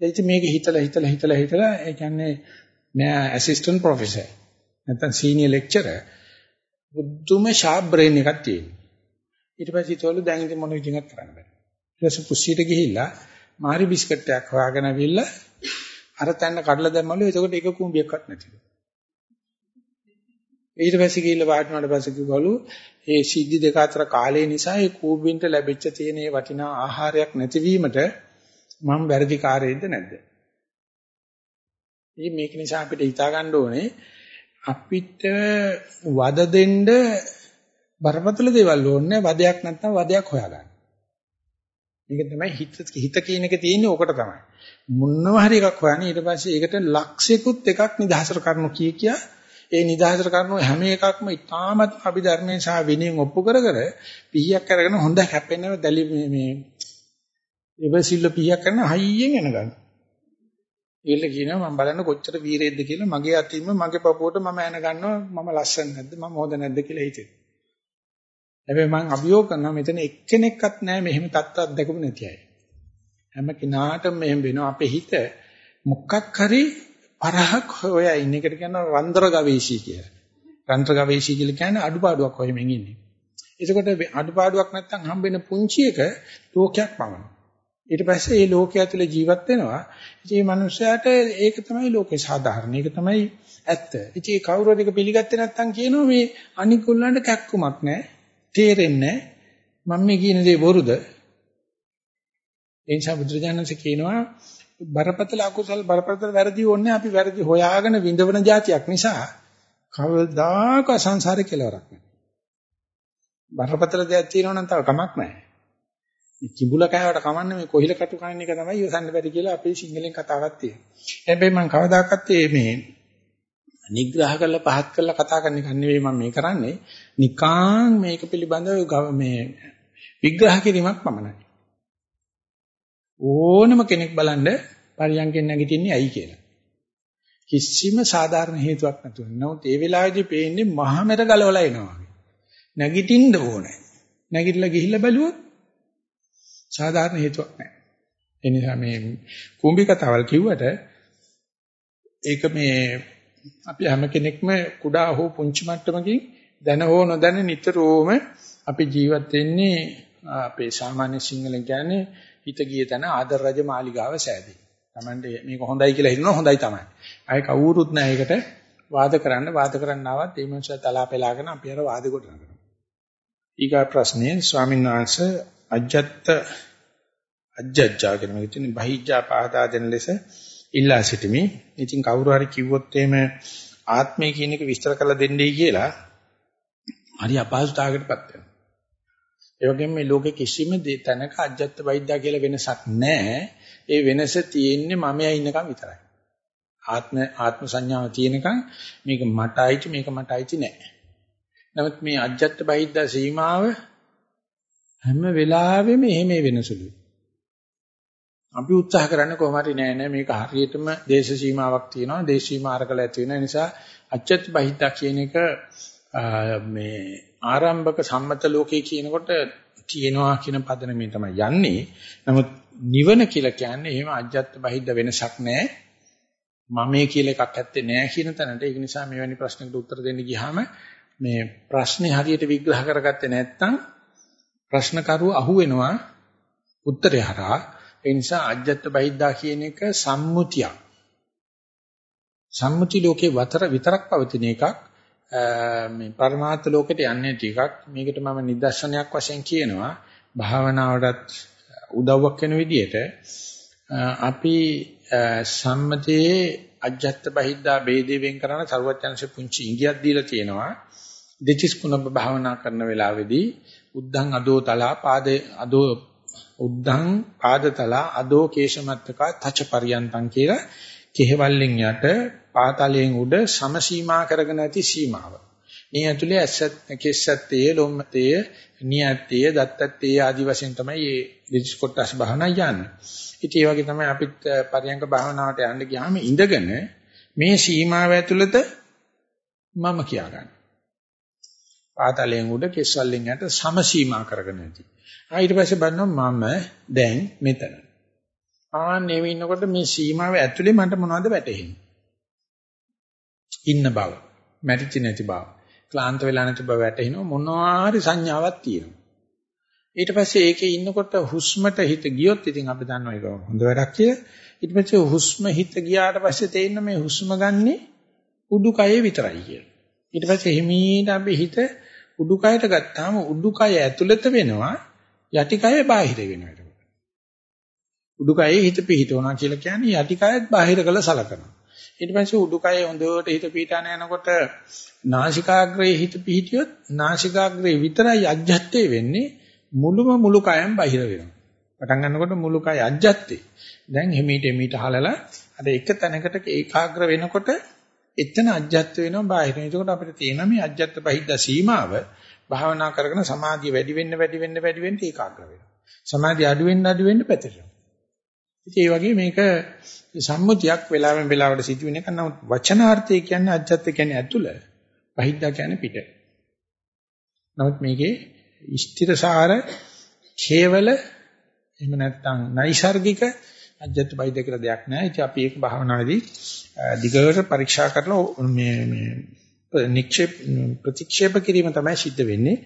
එයිට මේක හිතලා හිතලා හිතලා හිතලා ඒ කියන්නේ මෙයා ඇසිස්ටන්ට් ප්‍රොෆෙසර් නැත්නම් සීනියර් ලෙක්චරර් බුද්ධුම ෂාප් බ්‍රේන් එකක් තියෙනවා. ඊට පස්සේ හිතවලු දැන් ඉතින් මොන විදිහකට කරන්න බෑ. ඊට පස්සේ කුස්සියට ගිහිල්ලා මාරි බිස්කට් එකක් හොයාගෙන අවිල්ලා අර තැන්න කඩලා දැම්මලු එතකොට එක කුඹියක්වත් නැතිලු. ඊට පස්සේ ගිහිල්ලා වාඩි වුණාට පස්සේ කිව්වලු ඒ සිද්ධි දෙක අතර කාලය නිසා ඒ කූඹින්ට ලැබිච්ච තියෙන ඒ වටිනා ආහාරයක් නැතිවීමට මම වැරදිකාරයෙක්ද නැද්ද? ඉතින් මේක නිසා අපිට හිතා ගන්න ඕනේ අපිට වද දෙන්න බරපතල දේවල් ඕනේ වදයක් නැත්නම් වදයක් හොයාගන්න. මේක තමයි හිත හිත කියන එක තියෙන්නේ ඕකට තමයි. මොනවා හරි එකක් හොයන්නේ ඊට පස්සේ ඒකට ලක්ෂිකුත් එකක් නිදහසට කරනු කිය කියා ඒ නිදහසට කරන හැම එකක්ම ඉතාමත් අභිධර්මයෙන් සහ විනයෙන් ඔප්පු කර කර පිහියක් අරගෙන හොඳ හැපෙන දැලි මේ ඉවසිල්ල පීයක් කරන හයියෙන් එන ගන්න. ඒල කියනවා මම බලන්න කොච්චර වීරයෙක්ද කියලා මගේ අතින්ම මගේ පපුවට මම එන ගන්නවා මම ලස්සන නැද්ද මම හොඳ නැද්ද කියලා හිතේ. හැබැයි මම අභියෝග කරනවා මෙතන එක්කෙනෙක්වත් නැහැ මෙහෙම තත්ත්වයක් දැකපු නැති අය. හැම කෙනාටම මෙහෙම වෙනවා අපේ හිත මොකක් හරි පරහක් හොයා ඉන්න එකට කියනවා රන්ද්‍ර ගවේෂී කියලා. රන්ද්‍ර ගවේෂී කියලා කියන්නේ අඩුපාඩුවක් හොයමින් ඉන්නේ. එතකොට අඩුපාඩුවක් නැත්තම් හම්බෙන පුංචි එක ලෝකයක් පවනවා. ඊට පස්සේ මේ ලෝකයේ ඇතුලේ ජීවත් වෙනවා. ඉතින් මේ මනුස්සයාට ඒක තමයි ලෝකේ සාධාරණ. ඒක තමයි ඇත්ත. ඉතින් ඒ කවුරුද ඒක පිළිගත්තේ නැත්නම් කියනවා මේ අනිකුල්ලන්ට කැක්කුමක් නැහැ. තේරෙන්නේ නැහැ. මම මේ කියන දේ බොරුද? ඒ නිසා බුදුරජාණන්සේ කියනවා බරපතල අකුසල් බරපතල වැරදි ඕනේ අපි වැරදි හොයාගෙන විඳවන જાතියක් නිසා කවදාක සංසාරේ කෙලවරක් නැහැ. බරපතල දෙයක් තියෙනවා නම් තව කමක් නැහැ. මේ කිඹුල කෑවට කමන්නේ මේ කොහිල කටු කන එක තමයි ඉවසන්න බැරි කියලා අපේ සිංහලෙන් කතාවක් තියෙනවා. හැබැයි මම කවදාකවත් මේ නිග්‍රහ කරලා පහත් කරලා කතා කරන එක නෙවෙයි මම මේ කරන්නේ. නිකාං මේක පිළිබඳව මේ විග්‍රහ කිරීමක් පමණයි. ඕනම කෙනෙක් බලන්න පරියන්කෙන් නැගිටින්නේ ඇයි කියලා. කිසිම සාධාරණ හේතුවක් නැතුව. නමුත් ඒ වෙලාවේදී පේන්නේ මහා මෙර ගලවලා එනවා වගේ. නැගිටින්න ඕනේ. නැගිටලා ගිහිල්ලා බැලුවොත් සාධාරණ හේතුවක් නැහැ. ඒ නිසා මේ කුඹි කතාවල් කිව්වට ඒක මේ අපි හැම කෙනෙක්ම කුඩා හෝ පුංචි මට්ටමකින් දැන හෝ නොදැන නිතරම අපි ජීවත් වෙන්නේ අපේ සාමාන්‍ය සිංහලෙන් කියන්නේ හිත ගිය තැන ආදර රජ මාලිගාව සෑදී. Tamande මේක හොඳයි කියලා හිතනවා හොඳයි තමයි. ආයේ කවුරුත් නැහැ ඒකට වාද කරන්න වාද කරන්න ආවත් මේ මනුස්සයා තලා පෙලාගෙන අපි අර වාද කොට නගනවා. ඊගා ප්‍රශ්නේ ස්වාමීන් වහන්සේ අජත්ත අජ්ජජ්ජා කියන එක තියෙන බහිජ්ජා පහදා දෙන ලෙස ඉල්ලා සිටිමි. ඉතින් කවුරු හරි කිව්වොත් එහෙම ආත්මය කියන එක විස්තර කරලා දෙන්නයි කියලා හරි අපහසුතාවකටපත් වෙනවා. ඒ වගේම මේ ලෝකේ කිසිම තැනක අජත්ත බහිජ්ජා කියලා වෙනසක් නැහැ. ඒ වෙනස තියෙන්නේ මමයා ඉන්නකම් විතරයි. ආත්ම ආත්ම සංඥාව තියෙනකම් මේක මටයිච මේක මටයිච නෑ. නමුත් මේ අජත්ත බහිද්දා සීමාව හැම වෙලාවෙම එහෙම වෙනසුලුයි. අපි උත්සාහ කරන්නේ කොහොම හරි නෑ නෑ මේක හරියටම දේශ සීමාවක් තියෙනවා දේශ සීමා අරකල ඇති වෙන නිසා අජත්ත බහිද්දා කියන එක මේ ආරම්භක සම්මත ලෝකයේ කියනකොට තියෙනවා කියන පදනමේ තමයි යන්නේ. නමුත් නිවන කියලා කියන්නේ එහෙම අජත්ත බහිද්ද වෙනසක් නෑ. මමේ කියලා එකක් ඇත්තේ නෑ කියන තැනට ඒක නිසා මෙවැනි ප්‍රශ්නකට උත්තර දෙන්න ගියාම මේ ප්‍රශ්නේ හරියට විග්‍රහ කරගත්තේ නැත්නම් ප්‍රශ්න කරුව අහුවෙනවා උත්තරය හරහා ඒ නිසා අජ්ජත් බහිද්දා කියන එක සම්මුතියක් සම්මුති ලෝකේ වතර විතරක් පවතින එකක් මේ පරමාර්ථ ලෝකෙට යන්නේ ටිකක්. මේකට මම නිදර්ශනයක් වශයෙන් කියනවා. භාවනාවටත් උදව්වක් වෙන විදිහට අපි සම්මතයේ අජ්ජත් බහිද්දා ભેදේ වෙන් කරන සර්වඥංශ පුංචි ඉංගියක් දීලා තියෙනවා. දෙචිස් කුණබ භාවනා කරන වෙලාවේදී උද්ධං අදෝ තලා පාදේ අදෝ උද්ධං පාදතලා අදෝ කේශමත්තක තච පරියන්තං කියලා කෙහෙවල්ලෙන් යට පාතලයෙන් උඩ සමසීමා කරගෙන ඇති සීමාව. මේ ඇතුලේ ඇසත් කෙස්සත්තේ ලොම්මතේ නියත්තේ දත්තත්තේ ආදි වශයෙන් තමයි මේ දෙචිස් කොටස් භාවනා යන්නේ. ඉතින් ඒ වගේ තමයි අපිත් පරියංග භාවනාවට යන්න ගියාම ඉඳගෙන මේ සීමාව ඇතුළත මම කියාගන්න. පාතලයෙන් උඩ කෙස්වලින් යට සම සීමා කරගෙන ඇති. ආ ඊට පස්සේ බලනවා මම දැන් මෙතන. ආන්නේ ඉන්නකොට මේ සීමාව ඇතුලේ මට මොනවද වැටහෙන්නේ? ඉන්න බව, මැරිච්ච නැති බව, ක්ලාන්ත වෙලා නැති බව වැටෙනවා මොනවාරි සංඥාවක් තියෙනවා. ඊට පස්සේ ඒකේ ඉන්නකොට හුස්මට හිත ගියොත් ඉතින් අපි දන්නවා ඒක හොඳ වැඩක් කියලා. ඊට පස්සේ හුස්ම හිත ගියාට පස්සේ තේින්න මේ හුස්ම ගන්නෙ උඩුකයේ විතරයි කියලා. ඊට පස්සේ හිමීට අපි හිත උඩුකයට ගත්තාම උඩුකය ඇතුළත වෙනවා යටිකය බාහිර වෙනවා ඒක. උඩුකයේ හිත පිහිටවනවා කියලා කියන්නේ යටිකයත් බාහිර කළ සලකනවා. ඊට පස්සේ උඩුකයේ හොඳට හිත පිහිටාන යනකොට නාසිකාග්‍රයේ හිත පිහිටියොත් නාසිකාග්‍රේ විතරයි අජ්ජත්තේ වෙන්නේ මුළුම මුළු කයම බහිර වෙනවා. පටන් ගන්නකොට මුළු කය අජ්ජත්තේ. දැන් හිමීට හිමීට හලලා අර එක තැනකට ඒකාග්‍ර වෙනකොට එතන අජ්ජත් වෙනවා බාහිර. එතකොට අපිට තියෙන මේ අජ්ජත් බහිද්ද සීමාව භාවනා කරගෙන සමාධිය වැඩි වෙන්න වැඩි වෙන්න වැඩි වෙන්න ඒකාග්‍ර වෙනවා. සමාධිය අඩු වෙන්න අඩු වෙන්න පැතිරෙනවා. ඉතින් ඒ වගේ මේක සම්මුතියක් වෙලාවෙන් වෙලාවට සිදුවෙන එක නමුත් වචනාර්ථය කියන්නේ අජ්ජත් කියන්නේ ඇතුළ බහිද්දා කියන්නේ පිට. නමුත් මේකේ ස්ථිරසාර කේවල එහෙම නැත්නම් නයිසાર્ගික අජත්ත බයිද කියලා දෙයක් නැහැ. ඉතින් අපි ඒක භාවනාවේදී දිගට පරීක්ෂා කරලා මේ මේ නික්ෂේප ප්‍රතික්ෂේප කිරීම තමයි සිද්ධ වෙන්නේ.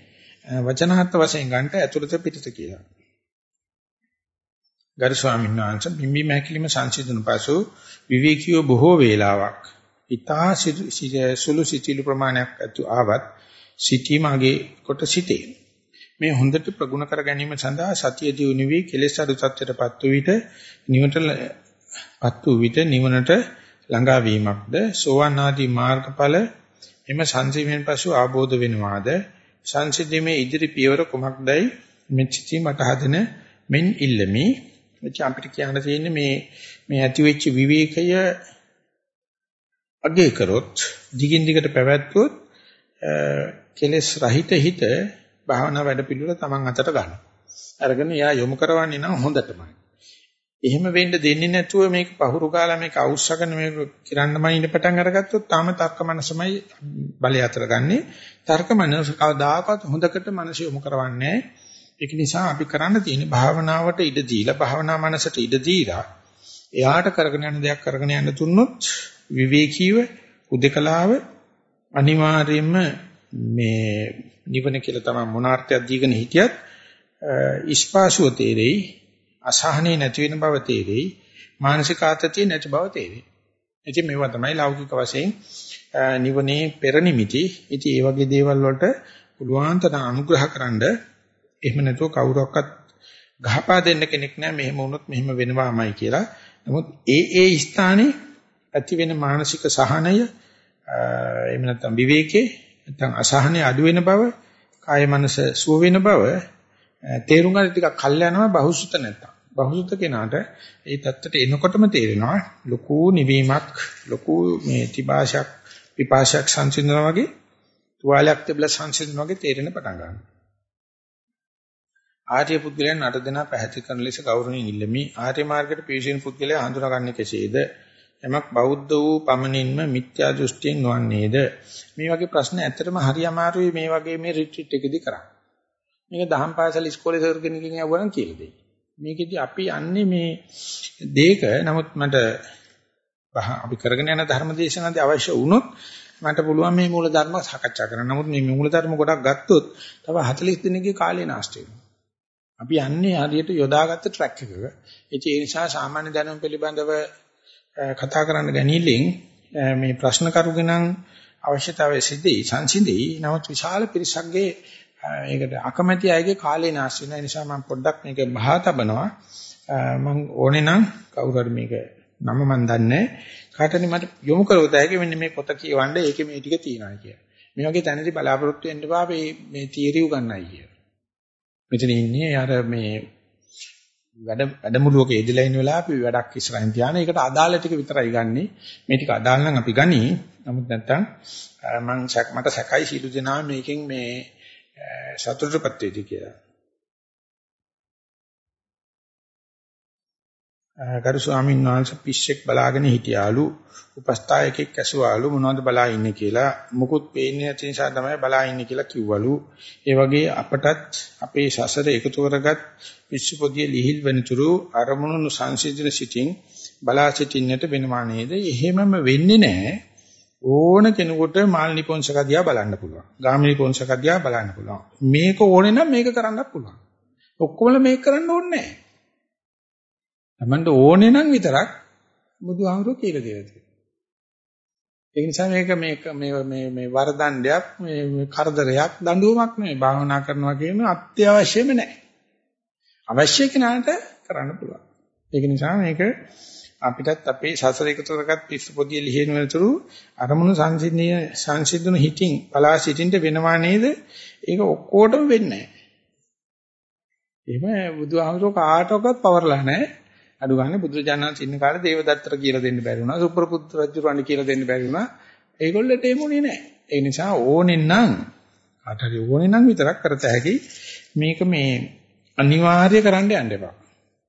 වචනාර්ථ වශයෙන් ගන්නට ඇතුළත පිටත කියලා. ගරු ස්වාමීන් වහන්සේ බිම්බි මහකිලිම සංසිඳුණු පසු විවේකීව බොහෝ වේලාවක් ඊතා සුළු සිටිලු ප්‍රමාණයක් අතු ආවත් සිටීමගේ කොට සිටේ. මේ හොඳට ප්‍රගුණ කර ගැනීම සඳහා සතිය දියුණු වී කෙලෙස් අඩු තත්ත්වයටපත් වූ විට නිවනටපත් වූ විට නිවනට ළඟා වීමක්ද සෝවන් ආදී මාර්ගඵල එම සංසිමෙන් පසු ආબોධ වෙනවාද සංසිද්ධීමේ ඉදිරි පියවර කුමක්දයි මෙච්චි මට හදන මෙන් ඉල්ලමි මෙච්ච අපිට කියන්න තියෙන්නේ මේ මේ ඇති වෙච්ච විවේකය අගේ කරොත් දිගින් දිගට පැවැත්වුවොත් කෙලෙස් රහිත හිත භාවනා වැඩ පිළිවෙල Taman අතට ගන්න. අරගෙන යා යොමු කරවන්නේ නම් හොඳටමයි. එහෙම වෙන්න දෙන්නේ නැතුව මේක පහුරු කාලා මේක අවශ්‍යකන මේක කිරන්නමයි ඉඳ පටන් අරගත්තොත් තාම තර්ක මනසමයි බලය අතර ගන්නෙ. තර්ක මනස කවදාකවත් හොඳකට මනස යොමු කරවන්නේ ඒක නිසා අපි කරන්න තියෙන්නේ භාවනාවට ඉඩ දීලා භාවනා මනසට ඉඩ දීලා එයාට කරගෙන යන දෙයක් කරගෙන යන්න තුන්නොත් විවේකීව උදකලාව අනිවාර්යයෙන්ම මේ නිවන කියලා තමයි මොනාර්ථයක් දීගෙන හිටියත් ඉස්පාසුව තේරෙයි අසහනේ නැති වෙන බව තේරෙයි මානසික ආතතිය නැති බව තේරෙයි. ඉතින් මේවා තමයි ලෞකික වශයෙන් නිවනේ පෙර නිමිති. ඉතින් ඒ වගේ දේවල් වලට පුළුවන් තරම් අනුග්‍රහකරනද එහෙම නැතුව කවුරක්වත් ගහපා දෙන්න කෙනෙක් නැහැ මෙහෙම වුණොත් මෙහෙම වෙනවාමයි කියලා නමුත් ඒ ඒ ස්ථානේ ඇති වෙන මානසික සහනය එහෙම නැත්නම් විවේකේ නැත්නම් අසහනේ අඩු වෙන බව, කාය මනස සුව වෙන බව තේරුම් ගන්න ටිකක් කල් යනවා බහුසුත නැත්තම්. බහුසුත කෙනාට ඒ தත්තට එනකොටම තේරෙනවා ලොකු නිවීමක්, ලොකු මේ තිබාෂක්, පිපාෂක් සංසිඳනවා වගේ තුවාලයක් තිබලා සංසිඳනවා වගේ තේරෙන පටන් ගන්නවා. ආර්ය පුද්ගලයන් අට දෙනා පැහැදිලි කරන ලෙස ගෞරවණීය ඉල්ලමි. ආර්ය මාර්ගයට පිවිසෙන පුද්ගලයා හඳුනාගන්නේ කෙසේද? යමක් බෞද්ධ වූ පමණින්ම මිත්‍යා දෘෂ්ටියෙන් නොවන්නේද මේ වගේ ප්‍රශ්න ඇත්තටම හරි අමාරුයි මේ වගේ මේ රිට්‍රීට් එකේදී කරන්න. මේක දහම් පාසල ඉස්කෝලේ සර් කෙනකින් යවුවනම් කියලා දෙයි. මේකෙදි අපි යන්නේ මේ දෙක නමුත් මට අපි කරගෙන යන ධර්ම දේශනාදී අවශ්‍ය වුණොත් මට පුළුවන් මේ මූල ධර්ම සාකච්ඡා කරන්න. නමුත් මේ මූල ධර්ම ගොඩක් ගත්තොත් තව 40 දිනකගේ කාලේ නාස්ති වෙනවා. අපි යන්නේ හරියට යොදාගත්ත ට්‍රැක් එකක. ඒ නිසා සාමාන්‍ය දැනුම පිළිබඳව කතා කරන්න ගැනීමෙන් මේ ප්‍රශ්න කරුගෙනම් අවශ්‍යතාවය සිද්ධයි සංසිඳී නමුත් විශාල පිරිසක්ගේ ඒකට අකමැති අයගේ කාලේ නාස්ති වෙන නිසා මම පොඩ්ඩක් මේක බහා තබනවා මම ඕනේ නම් කවුරු හරි මේක නම මන් දන්නේ කාටනි මට යොමු කරවත හැකි මෙන්න මේ පොත කියවන්න ඒකේ මේ ටික තියෙනවා කියලා. මේ වගේ තැනදී බලාපොරොත්තු වෙන්න බා මේ මේ තියරි උගන්නයි කියලා. මෙතන ඉන්නේ අර මේ වැඩ වැඩමුළුවක යෙදලා ඉන්න වෙලාව අපි වැඩක් ඉස්සරහින් තියාන ඒකට අදාළ ටික විතරයි ගන්නෙ. මේ ටික අදාළ නම් අපි ගනි. නමුත් නැත්තම් මම මට සැකයි සීළු දෙනා මේකෙන් මේ සතුටුපත් වෙති කියලා. ගරු ස්වාමීන් වහන්සේ පිස්සෙක් බලාගෙන හිටියාලු උපස්ථායකෙක් ඇසුවාලු මොනවද බලා ඉන්නේ කියලා මුකුත් පේන්නේ නැති නිසා තමයි බලා ඉන්නේ කියලා කිව්වලු. ඒ වගේ අපටත් අපේ සසර එකතු කරගත් පිස්සු පොදිය ලිහිල් වෙනතුරු අරමුණු සංසිඳන සිටින් බලා සිටින්නට වෙනවා නේද? එහෙමම වෙන්නේ නැහැ. ඕන කෙනෙකුට මාල්නි පොන්සක දිහා බලන්න පුළුවන්. ගාමිණි පොන්සක දිහා බලන්න පුළුවන්. මේක ඕනේ නම් මේක කරන්නත් පුළුවන්. ඔක්කොම මේක කරන්න ඕනේ නැහැ. තමන්ට ඕනේ නම් විතරක් බුදුහාමුදුරුවෝ කියලා දෙලා තියෙනවා. ඒ නිසා මේක මේක මේ මේ මේ වරදණ්ඩයක් මේ කරදරයක් දඬුවමක් නෙවෙයි. භාවනා කරනවා කියන අත්‍යවශ්‍යම නැහැ. අවශ්‍ය කෙනාට කරන්න පුළුවන්. ඒක නිසා මේක අපිටත් අපේ සසර එකතු කරගත් පිස්සු පොදිය ලිහින වෙනතුරු අරමුණු සංසිද්ධිය සංසිද්ධුන හිතින් බලා සිටින්න වෙනවා නේද? ඒක ඔක්කොටම වෙන්නේ නැහැ. එහෙම බුදුහාමුදුරුවෝ කාටවත් පවර්ලා නැහැ. අඩු ගන්න බුදුරජාණන් ඉන්න කාලේ දේවදත්තට කියලා දෙන්න බැරි වුණා. සුප්‍රපුත්‍ර රජුරවන්ට කියලා දෙන්න බැරි වුණා. ඒගොල්ලන්ට එමුනේ නැහැ. ඒ නිසා ඕනෙන් නම් කාටරි ඕනේ නම් විතරක් කරත හැකි. මේක මේ අනිවාර්ය කරන්න යන්න එපා.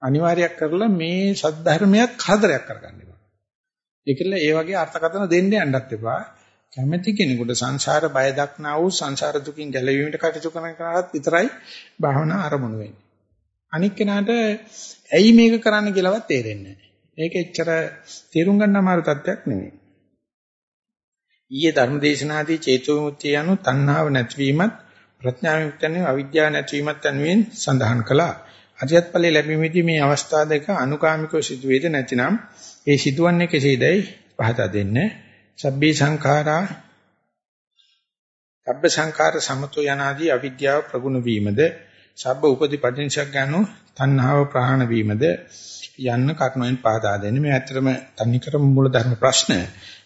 අනිවාර්යයක් කරලා මේ සද්ධර්මයක් හතරයක් කරගන්න එපා. ඒකල ඒ වගේ අර්ථකථන දෙන්න යන්නත් එපා. කැමැති කෙනෙකුට සංසාර බය දක්නා වූ සංසාර දුකින් ගැලවීමට කටයුතු කරන කෙනාට විතරයි භාවනා ආරමුණු වෙන්නේ. අනික් කෙනාට ඇයි මේක කරන්න කියලාවත් තේරෙන්නේ නැහැ. මේක එච්චර තේරුම් ගන්න අමාරු තත්ත්වයක් නෙමෙයි. ඊයේ ධර්මදේශනාදී චේතෝ විමුක්තිය anu තණ්හාව නැතිවීමත් ප්‍රඥා විමුක්තියනේ අවිද්‍යාව නැතිවීමත් යනුවෙන් සඳහන් කළා. අරියත් ඵලයේ ලැබීමේදී මේ අවස්ථා දෙක අනුකාමිකව සිදු වේද නැතිනම් ඒ සිදුවන්නේ කෙසේදයි පහදා දෙන්න. සබ්බේ සංඛාරා සබ්බ සංඛාර සමතෝ යනාදී අවිද්‍යාව ප්‍රගුණ වීමද සබ්බ උපදි පටිංශක් ගන්නු තණ්හාව ප්‍රහාණ වීමද යන්න කර්මයෙන් පහදා දෙන්නේ. මේ ඇත්තටම තනිකරම මූල ධර්ම ප්‍රශ්න.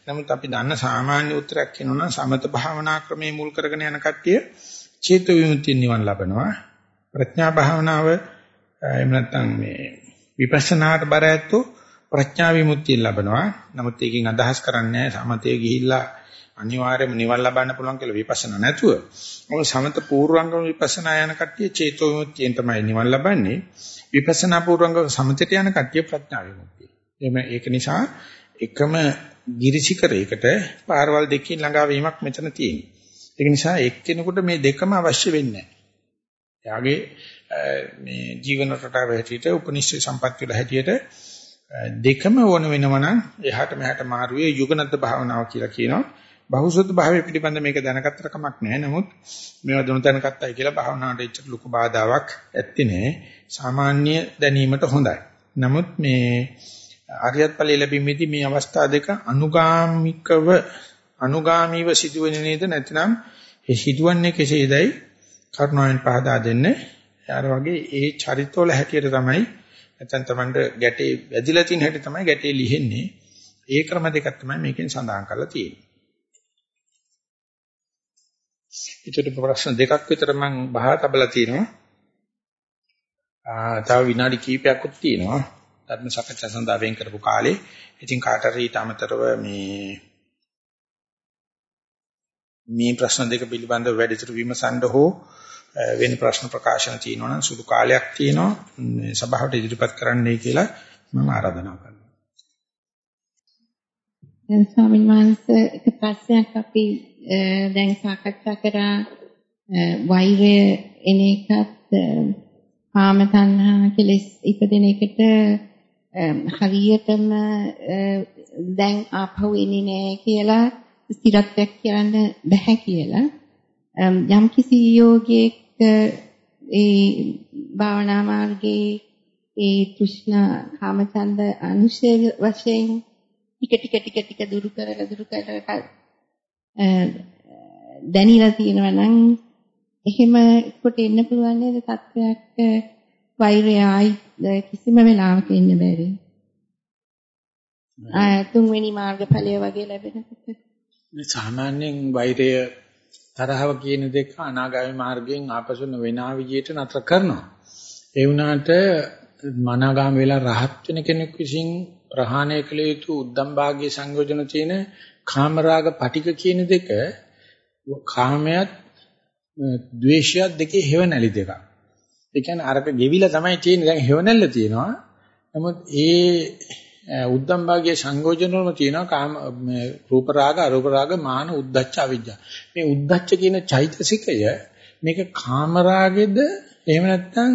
නමුත් අපි දන්න සාමාන්‍ය උත්තරයක් කියනවා සමත භාවනා ක්‍රමයේ මුල් කරගෙන යන කට්ටිය චේතු විමුක්තිය නිවන් ලබනවා. ප්‍රඥා භාවනාව එහෙම නැත්නම් මේ විපස්සනාට බර ඇත්තෝ ප්‍රඥා විමුක්තිය ලබනවා. නමුත් ඒකෙන් අදහස් කරන්නේ සමතේ ගිහිල්ලා අනිවාර්යයෙන්ම නිවන් ලබන්න පුළුවන් කියලා විපස්සනා නැතුව මොකද සමත පූර්වංගම විපස්සනා යන කට්ටිය චේතෝ විමුක්තියෙන් තමයි නිවන් ලබන්නේ විපස්සනා පූර්වංගම සමතට යන කට්ටිය ප්‍රඥා විමුක්තිය. එhme ඒක නිසා එකම ගිරිසිකරයකට පාරවල් දෙකකින් ළඟා වීමක් මෙතන තියෙනවා. ඒක නිසා එක්කෙනෙකුට මේ දෙකම අවශ්‍ය වෙන්නේ නැහැ. එයාගේ මේ ජීවන රටාව හැටියට උපනිෂ්ඨ සම්පත් වල හැටියට දෙකම ඕන වෙනවා නම් එහාට මෙහාට මාරුවේ යුගනත් භාවනාව කියලා කියනවා. බහුසුද්ධ භාවය පිළිබඳ මේක දැනගත්තට කමක් නැහැ. නමුත් මේවා දුන දැනගත්තයි කියලා භාවනාවට එච්චර ලොකු බාධාවක් ඇත්තේ නැහැ. සාමාන්‍ය දැනීමට හොඳයි. නමුත් මේ අරියත් ඵලෙ ලැබීමේදී මේ අවස්ථා දෙක අනුගාමිකව අනුගාමීව සිදුවෙන නේද නැත්නම් ඒ සිදුවන්නේ කෙසේදයි කරුණාවෙන් පහදා දෙන්නේ. යාර වගේ ඒ චරිතවල හැටියට තමයි නැත්නම් Tamanට ගැටේ වැදිලා තියෙන හැටි තමයි ගැටේ ලිහෙන්නේ. ඒ ක්‍රම දෙකක් තමයි මේකෙන් සඳහන් කරලා තියෙන්නේ. ඊට ප්‍රශ්න දෙකක් විතර මම බහා තබලා තියෙනවා. ආ තව විනාඩි කිහිපයක්වත් තියෙනවා. ධර්ම සාකච්ඡා සඳහා වෙන් කරපු කාලේ. ඉතින් කාට හරි ඊට අමතරව මේ මේ ප්‍රශ්න දෙක පිළිබඳව වැඩිදුර විමසන්න හෝ වෙන ප්‍රශ්න ප්‍රකාශන තියෙනවා නම් සුළු කාලයක් තියෙනවා මේ සභාවට ඉදිරිපත් කරන්නයි කියලා මම ආරාධනා කරනවා. දැන් ස්වාමීන් වහන්සේ එක ප්‍රශ්නයක් අපි දැන් සාකච්ඡා කරා වෛරය එන එකත් කාම තණ්හා කෙලෙස් ඉපදෙන එකට හරියටම දැන් ආපහු එන්නේ නැහැ කියලා ස්ථිරත්වයක් කියන්න බෑ කියලා. යම් කිසි යෝගයක ඒ භාවනා මාර්ගයේ ඒ තෘෂ්ණා කාමචන්ද අනුශය වශයෙන් ටික ටික ටික ටික දුරු කරලා දුරු කරලා දැනීලා තියෙනවා නම් එහෙම කොට එන්න පුළුවන් නේද තත්වයක් වෛරය ආයි කිසිම වෙලාවක ඉන්න බැරි. ආ තුන්වෙනි මාර්ගඵලය වගේ ලැබෙනකොට මේ සාමාන්‍යයෙන් වෛරය තරහව කියන දෙක අනාගාමී මාර්ගයෙන් ආපසු වෙනා විදියට නතර කරනවා. ඒ වුණාට මනාගාම වෙලා රහත් වෙන කෙනෙක් විසින් ප්‍රහාණය කළ යුතු උද්දම් භාගයේ සංයෝජන තියෙන කාමරාග පටික කියන දෙක කාමයට ද්වේෂයත් දෙකේ හේවණලි දෙකක්. ඒ කියන්නේ අරක ගෙවිලා තමයි තියෙන්නේ දැන් හේවණල්ල තියෙනවා. නමුත් ඒ උද්දම් භාගයේ සංයෝජන වලම තියෙනවා කාම රූප රාග අරූප රාග මාන උද්දච්ච අවිජ්ජා. මේ උද්දච්ච කියන චෛතසිකය මේක කාම රාගෙද එහෙම නැත්නම්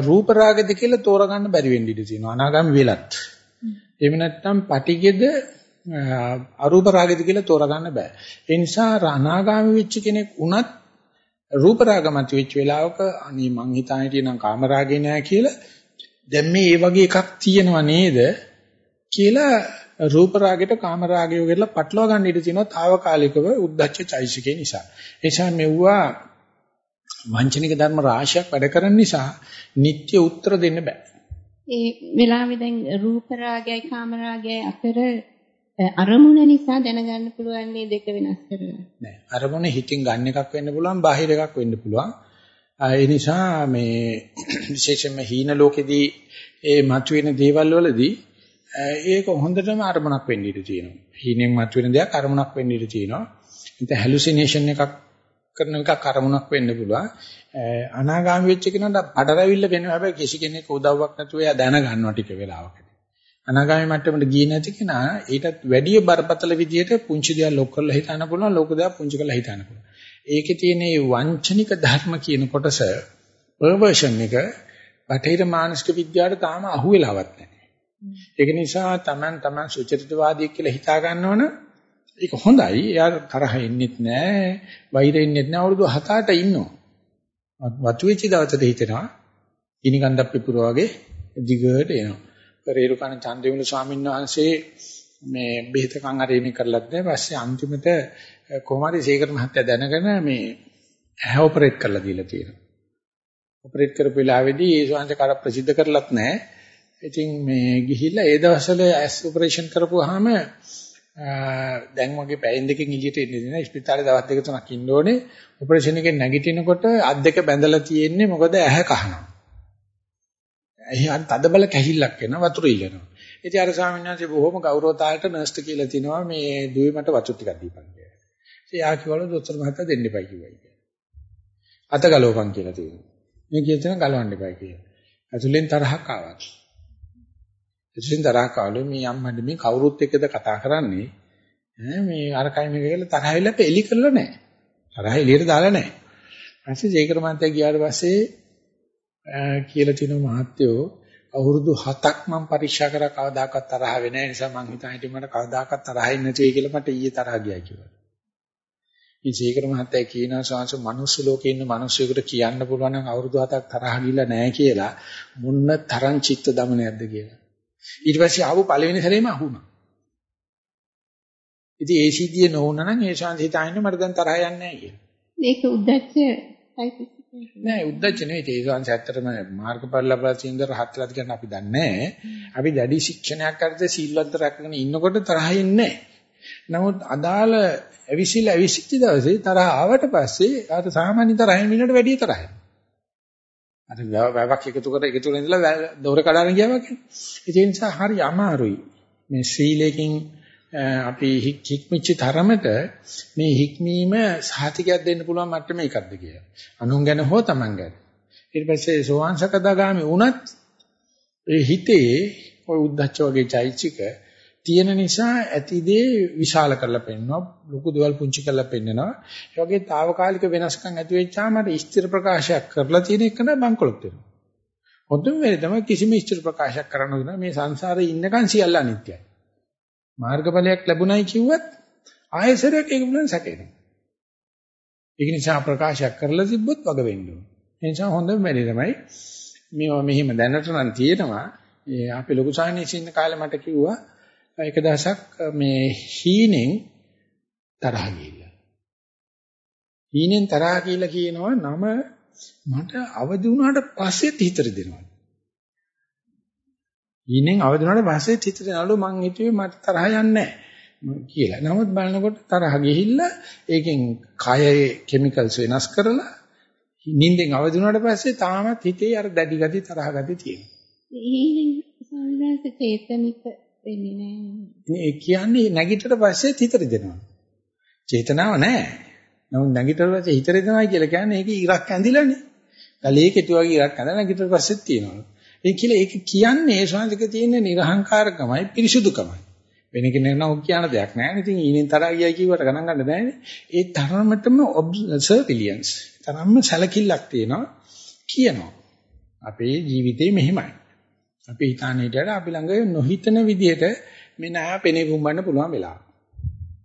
රූප රාගෙද කියලා තෝරගන්න බැරි වෙන්න ඉඩ තියෙනවා. අනාගාමි වෙලත්. එහෙම නැත්නම් පටිගෙද අරූප රාගෙද කියලා තෝරගන්න බෑ. ඒ නිසා අනාගාමි වෙච්ච කෙනෙක් උනත් රූප රාගමත් වෙච්ච වෙලාවක අනේ මං හිතා හිටියනම් කාම රාගේ නෑ කියලා දැන් මේ ඒ වගේ එකක් තියෙනව නේද කියලා රූප රාගෙට කාම රාගය වගේලා පටලවා ගන්න ඉඩ තියෙනවා తాවකාලිකව උද්දච්ච චෛසිකේ නිසා. ඒ නිසා මෙවුවා වංචනික ධර්ම රාශියක් වැඩ කරන නිසා නිත්‍ය උත්තර දෙන්න බෑ. ඒ වෙලාවේ දැන් රූප රාගයයි කාම රාගයයි අතර අරමුණ නිසා දැනගන්න පුළුවන් මේ දෙක වෙනස් කරලා. නෑ. අරමුණ හිතින් ගන්න එකක් වෙන්න පුළුවන්, බාහිර එකක් වෙන්න පුළුවන්. ඒ නිසා මේ විශේෂයෙන්ම හීන ලෝකෙදී ඒ මතුවෙන දේවල් වලදී ඒක හොඳටම අරමුණක් වෙන්න ඉඩ තියෙනවා. හීනෙන් මතුවෙන දෙයක් අරමුණක් වෙන්න ඉඩ තියෙනවා. ඉතින් හැලුසිනේෂන් එකක් කරන එකක් අරමුණක් වෙන්න පුළුවන්. අනාගාමී වෙච්ච කෙනාට පඩරවිල්ල වෙනවා. හැබැයි කිසි කෙනෙක් උදව්වක් නැතුව එයා දැන ගන්නවා ටික වෙලාවකට. අනාගාමී මට්ටමට ගියේ නැති කෙනා ඊටත් වැඩි බරපතල විදියට පුංචි දේවල් ලොක් කරලා හිතන්න පුළුවන් ලොකු දේවල් පුංචි කරලා හිතන්න පුළුවන්. ඒකේ තියෙන මේ වංචනික ධර්ම කියන කොටස පර්වර්ෂන් එක බටහිර මානසික විද්‍යාවට තාම අහුවෙලාවක් නැහැ. ඒක නිසා Taman Taman සුචරිතවාදී කියලා හිතා ගන්නවනම් ඒක හොඳයි. එයා තරහ එන්නෙත් නැහැ, වෛරෙ එන්නෙත් නැහැ. අවුරුදු 7-8 ඉන්නවා. වතු වෙච්ච දවසට හිතෙනවා ඉනිකන්දක් පිපුරා වගේ දිගට එනවා. රේරුකාණ චන්ද්‍රවිමල ස්වාමීන් වහන්සේ මේ බෙහෙතකම් අරේමි කරලත් නැහැ. පස්සේ අන්තිමට කොහොමරි සීකර මහත්තයා දැනගෙන මේ ඇහැ ඔපරේට් කරලා දීලා තියෙනවා. ඔපරේට් කරපු වෙලාවේදී ඒ ස්වාමීන් කර ප්‍රසිද්ධ කරලත් නැහැ. ඉතින් මේ ගිහිල්ලා ඒ දවස්වල ඇස් ඔපරේෂන් කරපුවාම දැන් වගේ පැයෙන් දෙකකින් එළියට එන්නේ නැහැ. ස්පිතාලේ දවස් දෙක තුනක් ඉන්න ඕනේ. ඔපරේෂන් එකෙන් නැගිටිනකොට අත් දෙක බැඳලා තියෙන්නේ මොකද ඇහැ කහනවා. එහාට තදබල කැහිල්ලක් එනවා වතුර ඉල්ලනවා. ඉතින් අර ස්වාමීන් වහන්සේ බොහොම ගෞරවතාවයට නර්ස්ට කියලා තිනවා මේ දුවේ මට වතුර ටිකක් දීපන් කියලා. ඉතින් යා කිව්වලු දොස්තර මහත්තයා දෙන්න එපයි කිව්වයි කියලා. අත ගලවපන් කියලා තියෙනවා. මේ කියන ගලවන්න එපයි කියලා. ඇතුලෙන් තරහක් ආවා. ඇතුලෙන් තරහක් ආවලු මේ අම්මඩ මේ කවුරුත් එක්කද කතා කරන්නේ ඈ මේ අර කයි මේක කියලා තරහ වෙලා එලි කරලා නැහැ. තරහ එළියට දාලා නැහැ. ඊපස්සේ ජේකර මහත්තයා ගියාට පස්සේ කියලා තිනු මහත්යෝ අවුරුදු 7ක් මම පරීක්ෂා කරා කවදාකවත් තරහ වෙන්නේ නැහැ. නිසා මං හිතා හිටියේ මට කවදාකවත් තරහ එන්නේ නැති වෙයි කියලා මට ඊයේ තරහ ගියා කියලා. ඉතින් සීකර මහත්තයා කියනවා සාංශ මනුස්ස ලෝකේ ඉන්න මිනිස්සුෙකුට කියන්න පුළුවන් නම් අවුරුදු 7ක් තරහ ගිලා නැහැ කියලා මොන්න තරම් චිත්ත දමනයක්ද කියලා. ඊට පස්සේ ආපු පළවෙනි සැරේම අහුණා. ඉතින් ඒ සිද්ධිය නොවුනා නම් ඒ ශාන්ති හිතාන්නේ මට දැන් තරහ යන්නේ නැහැ කියලා. මේක උද්දච්ච නෑ උද්දච්ච නෙවෙයි ශාන්ති ඇත්තටම මාර්ගඵල ලබා තියෙන රහත්ලාද කියන අපි දන්නේ අපි දැඩි ශික්ෂණයක් කරද්දී සීලවන්ත රැකගෙන ඉන්නකොට තරහ එන්නේ නමුත් අදාළ ඇවිසිලා ඇවිසිච්ච දවසේ තරහ ආවට පස්සේ අර සාමාන්‍ය තරහෙන් මිනිකට වැඩි තරහයි. අර වැවක් එකතු කර එකතු කරලා ඉඳලා දොර කඩාගෙන ගියා වගේ. ඒ නිසා හරි අමාරුයි. මේ සීලයෙන් අපි හික්මිච්ච තරමට මේ හික්මීම සාතිකයක් දෙන්න පුළුවන් මට්ටම එකක්ද කියලා. අනුන් ගැන හෝ Taman ගැන. ඊට පස්සේ සෝවාන්සකදාගාමි වුණත් ඒ හිතේ ওই උද්දච්ච වගේ චෛත්‍යික තියෙන නිසා ඇතිදේ විශාල කරලා පෙන්නනවා ලොකු දේවල් පුංචි කරලා පෙන්නනවා ඒ වගේ తాවකාලික වෙනස්කම් ඇති වෙච්චාම අර ස්ථිර ප්‍රකාශයක් කරලා තියෙන එක නෑ බංකොලොත් වෙනවා. හොඳම වෙලේ තමයි කිසිම ස්ථිර ප්‍රකාශයක් කරන්න ඕන මේ සංසාරේ ඉන්නකන් සියල්ල අනිත්‍යයි. මාර්ගඵලයක් ලැබුණයි කිව්වත් ආයසරයක් ඒක බුලන් සැකේනවා. ඒක නිසා ප්‍රකාශයක් කරලා තිබ්බොත් වග වෙන්න ඕන. ඒ නිසා හොඳම වැඩි තමයි මේවා මෙහිම දැනට නම් තියෙනවා. ඒ අපි ලොකු සාහනීය ඉන්න කාලේ මට කිව්වා එක දවසක් මේ හීනෙන් තරහ ගිහිල්ලා. හීනෙන් තරහ කියලා කියනවා නම මට අවදි වුණාට පස්සෙත් හිතට දෙනවා. ඊනෙන් අවදි වුණාට පස්සේ හිතට නළු මං හිතුවේ මට තරහ යන්නේ කියලා. නමුත් බලනකොට තරහ ගිහිල්ලා ඒකෙන් කයේ කිමිකල්ස් වෙනස් කරලා නිින්දෙන් අවදි වුණාට පස්සේ තාමත් හිතේ අර දැඩි ගති තරහ ගති තියෙනවා. ඊනෙන් සංඥාස චේතනික වෙන්නේ නැහැ. ඒ කියන්නේ නැගිටට පස්සේ හිතට දෙනවා. චේතනාව නැහැ. නමුත් නැගිටට පස්සේ හිතට දෙනවා කියලා කියන්නේ ඒක ඉරක් ඇඳිලානේ. ගලේ කෙටු වගේ ඉරක් ඇඳලා නැගිටට පස්සෙත් තියෙනවා. ඒ කියලා ඒක කියන්නේ ඒ ශාන්තික තියෙන නිර්හංකාරකමයි පිරිසුදුකමයි. වෙන කෙනෙක් නම් ඔක් කියන දෙයක් නෑ. ඉතින් ඊනින් තරහා ගියයි කිව්වට ගණන් ගන්න බෑනේ. ඒ තරමටම observance තරම්ම සැලකිල්ලක් තියෙනවා කියනවා. අපේ ජීවිතේ මෙහෙමයි. අපි හිතාන හිටියට අපි ළඟ නොහිතන විදිහට මේ නාය පෙනේ පුම්බන්න පුළුවන් වෙලාව.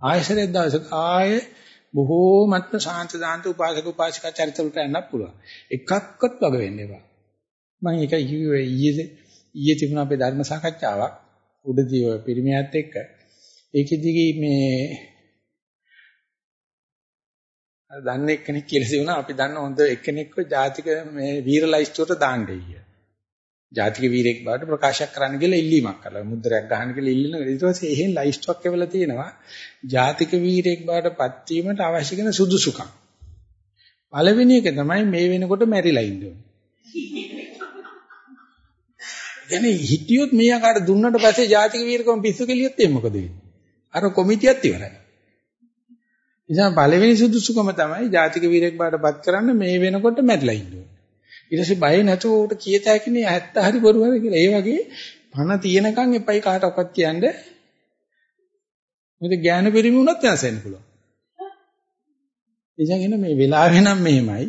ආයසරෙක් දවසක ආයේ බොහෝමත්ම ශාන්ත දාන්ත උපාසක උපාසිකා චරිත වලට යන්නත් පුළුවන්. එකක්වත් වග වෙන්න එපා. මම ඒක කිව්වේ ඊයේ ඊයේ තිබුණ අපේ ධර්ම සාකච්ඡාවක් උඩදී ඔය පිරිමියත් එක්ක ඒකෙදි මේ අර දන්නේ එක්කෙනෙක් කියලා සිවුණා අපි දන්න හොඳ එක්කෙනෙක්ව ජාතික මේ වීරලයිස්ට්ුවට දාන්නේ ඊය. ජාතික වීරෙක් බවට ප්‍රකාශ කරන්න කියලා ඉල්ලීමක් කළා. මුද්‍රයක් ගන්න කියලා ඉල්ලන ඊට පස්සේ එහෙන් ලයිස්ට්ුවක් එවලා තියෙනවා. ජාතික වීරෙක් බවට පත් වීමට අවශ්‍ය කරන සුදුසුකම්. පළවෙනි එක තමයි මේ වෙනකොට මැරිලා ඉන්න ඕනේ. يعني හිටියොත් මේ ආකාරයට දුන්නට පස්සේ ජාතික වීරකම පිස්සු කෙලියොත් එන්නේ මොකද වෙන්නේ? අර කොමිටියත් ඉවරයි. නිසා පළවෙනි සුදුසුකම තමයි ජාතික වීරයෙක් බාටපත් කරන්න මේ වෙනකොට මැරිලා ඉන්න ඕනේ. ඊට පස්සේ බය නැතුව උට කීයත හැකිනේ ඇත්ත හරි බොරු හරි කියලා. ඒ වගේ පණ තියෙනකන් එපයි කාටවත් කියන්නේ. මොකද ඥාන පරිමි වුණත් වෙනස් වෙන්න පුළුවන්. එනිසා මේ වෙලාවේ නම් මෙහෙමයි.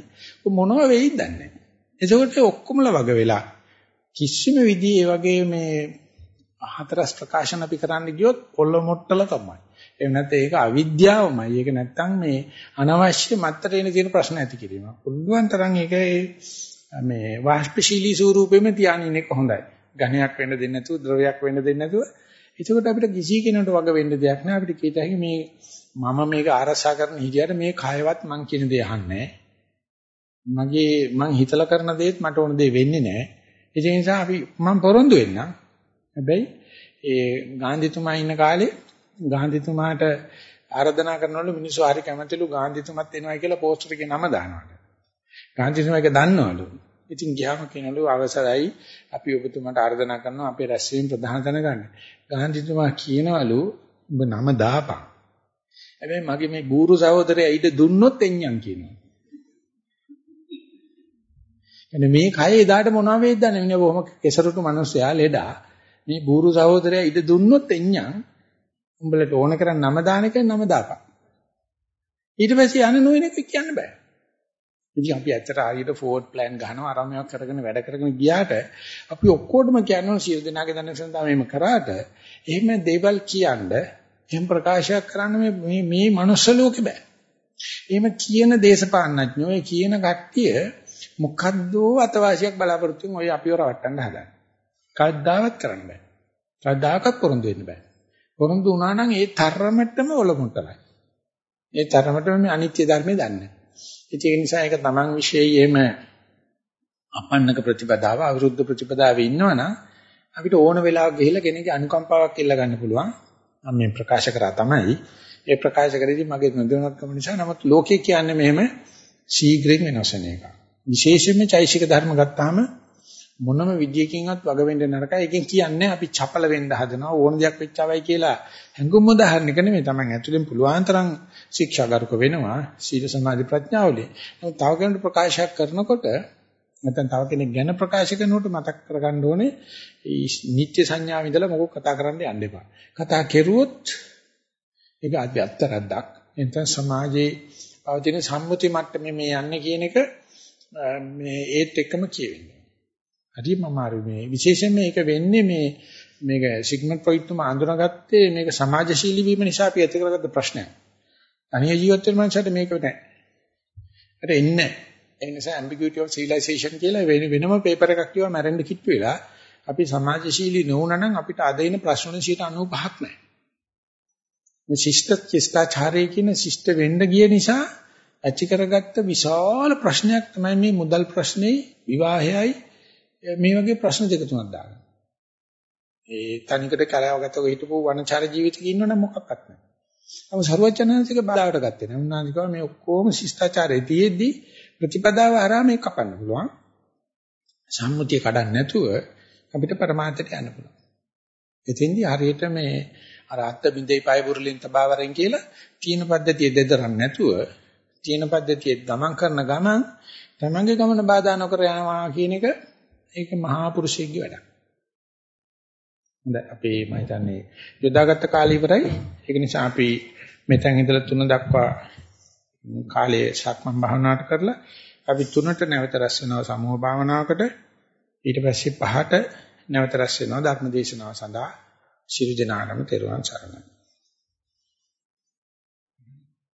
මොනව වෙයිද දන්නේ නැහැ. එතකොට ඔක්කොමලා වග වෙලා කිසිම විදිහේ වගේ මේ හතරස් ප්‍රකාශන අපි කරන්න ගියොත් පොළ මොට්ටල තමයි. එහෙම නැත්නම් ඒක අවිද්‍යාවමයි. ඒක නැත්නම් මේ අනවශ්‍ය මත්තර එන තියෙන ප්‍රශ්න ඇති කිරීම. පුළුවන් තරම් ඒක මේ වාෂ්පශීලී ස්වරූපෙම තියානින් එක හොඳයි. ඝනයක් වෙන්න දෙන්නේ නැතුව ද්‍රවයක් වෙන්න දෙන්නේ නැතුව එතකොට අපිට කිසි කෙනෙකුට වග වෙන්න දෙයක් නෑ අපිට කීත හැකි මේ මම මේක ආරසා කරන හිටියට මේ කයවත් මං කියන දේ අහන්නේ මගේ මං හිතලා කරන දේත් මට ඕන දේ වෙන්නේ නෑ ඒ නිසා අපි මම පොරොන්දු වෙන්නම්. හැබැයි ඒ ගාන්ධිතුමා ඉන්න කාලේ ගාන්ධිතුමාට ආරාධනා කරනවලු මිනිස්සු හරි කැමතිලු ගාන්ධිතුමත් එනවා කියලා පෝස්ටර් එකේ නම දානවලු. ගාන්ධිතුමා ඒක දන්නවලු. ඉතින් ගියාම කියනලු අවසරයි අපි ඔබතුමාට ආරාධනා කරනවා අපේ රැස්වීම ප්‍රධාන තැන ගන්න. ගාන්ධිතුමා කියනවලු ඔබ නම දාපන්. හැබැයි මගේ මේ බూరు සහෝදරයා ඊට දුන්නොත් එඤ්ඤම් කියනවා. එනේ මේ කය එදාට මොනවා වේද දන්නේ නේ බොහොම කෙසරුටු මිනිස්සයා ලෙඩා මේ බూరు සහෝදරයා ඉද දුන්නොත් එඤ්ඤං උඹලට ඕන කරන් නම දාන එක නම දාපන් ඊට පස්සේ යන්නේ නොවන එක කියන්න බෑ ඉතින් අපි ඇත්තට හරියට ෆෝර්ඩ් ප්ලෑන් ගහනවා ආරම්භයක් කරගෙන වැඩ කරගෙන ගියාට අපි ඔක්කොටම කියනවා සියලු දෙනාගේ දැනගෙන තමයි මේක කරාට එහෙම දේවල් කියන්න එහෙම ප්‍රකාශයක් කරන්න මේ මේ මේ මනුස්ස ලෝකෙ බෑ. එහෙම කියන දේශපාලනඥයෝ කියන කට්ටිය මොකද්ද අතවාසියක් බලාපොරොත්තු වෙන ඔය අපිව රවට්ටන්න හදන්නේ. කවදාවත් කරන්න බෑ. කවදාකවත් පොරොන්දු වෙන්න බෑ. පොරොන්දු වුණා නම් ඒ තරමටම ඔලමුට්ටලයි. ඒ තරමටම මේ අනිත්‍ය ධර්මය දන්නේ. ඒ නිසා ඒක Taman විශේෂයෙන්ම අපන්නක ප්‍රතිපදාව අවිරුද්ධ ප්‍රතිපදාවේ ඉන්නවනම් අපිට ඕන වෙලාවක ගිහිල්ලා කෙනෙක්ගේ අනුකම්පාවක් ඉල්ල ගන්න පුළුවන්. මම මේ ප්‍රකාශ කරා තමයි. ඒ ප්‍රකාශ කරේදී මගේ නොදැනුවත්කම නිසා නමුත් ලෝකේ කියන්නේ මෙහෙම ශීඝ්‍රයෙන් වෙනස් වෙන එක. විශේෂයෙන්ම චෛසික ධර්ම ගත්තාම මොනම විදියකින්වත් වග වෙන්න නරකයි. ඒකෙන් කියන්නේ අපි චපල වෙන්න හදනවා ඕන දෙයක් වෙච්චවයි කියලා හැඟුම් උදාහරණයක නෙමෙයි. Taman ඇතුලෙන් පුළුවන් තරම් ශික්ෂාගරුක වෙනවා. සීල සමාධි ප්‍රඥාවලිය. නමුත් තව කෙනෙකුට ප්‍රකාශයක් කරනකොට නැත්නම් තව කෙනෙක් ගැන ප්‍රකාශ කරනකොට මතක් කරගන්න ඕනේ නිත්‍ය සංඥාව ඉඳලා මොකක් කතා කරන්න යන්න එපා. කතා කෙරුවොත් ඒක අධ්‍යත්තරද්දක්. එතන සමාජයේ පවතින සම්මුති මට්ටමේ මේ යන්නේ කියන එක මේ ඒත් එක්කම කියවෙන්නේ. හරිම අමාරු මේ විශේෂයෙන් මේක වෙන්නේ මේ මේක සිග්මන්ඩ් ෆ්‍රොයිඩ් තුමා අඳුනගත්තේ මේක සමාජශීලී වීම නිසා අපි ඇති කරගත්ත ප්‍රශ්නයක්. තනිය ජීවත් වෙන මනුස්සයට මේක නැහැ. ඒකට එන්නේ ඒ නිසා ambiguity of civilization කියලා වෙන වෙනම පේපර් එකක් කියවා මැරෙන්න කිට්ටු වෙලා අපි සමාජශීලී නොවුනා නම් අපිට අද ඉන ප්‍රශ්න 95ක් නැහැ. මේ ශිෂ්ට චිස්තාචාරයේ කියන ශිෂ්ට වෙන්න ගිය නිසා ඇති කරගත්ත විශාල ප්‍රශ්නයක් තමයි මේ මුදල් ප්‍රශ්නේ විවාහයයි මේ වගේ ප්‍රශ්න දෙක තුනක් දාගන්න. ඒ තනිකර කලාවගතව හිටපු වනචාර ජීවිතයක ඉන්නවනම් මොකක්වත් නැහැ. අම සරුවචනාංශික බාධාවට ගත්තේ නැහැ. උන්වහන්සේ කිව්වා මේ ඔක්කොම ශිෂ්ටාචාරයේ තියෙද්දි ප්‍රතිපදාව ආරාමේ කපන්න පුළුවන්. සම්මුතිය කඩන්න නැතුව අපිට પરමාර්ථයට යන්න පුළුවන්. එතෙන්දි හරියට මේ අර අත්ත බින්දේ පය බුරුලින් තබාවරෙන් කියලා තීන පද්ධතිය දෙදරන්න නැතුව තීන පද්ධතිය ගමන් කරන ගමන් තමන්ගේ ගමන බාධා නොකර යනවා කියන එක ඒක මහා පුරුෂයෙක්ගේ වැඩක්. හොඳයි අපි මම හිතන්නේ යොදාගත්ත කාලය ඉවරයි. ඒක නිසා අපි මෙතෙන් ඉඳලා තුන දක්වා කාලයේ සක්මන් භාවනාවට කරලා අපි තුනට නැවත රැස් වෙනවා සමූහ භාවනාවකට ඊට පස්සේ පහට නැවත රැස් වෙනවා ධර්ම දේශනාව සඳහා ශිරු දිනානම තෙරුවන් සරණයි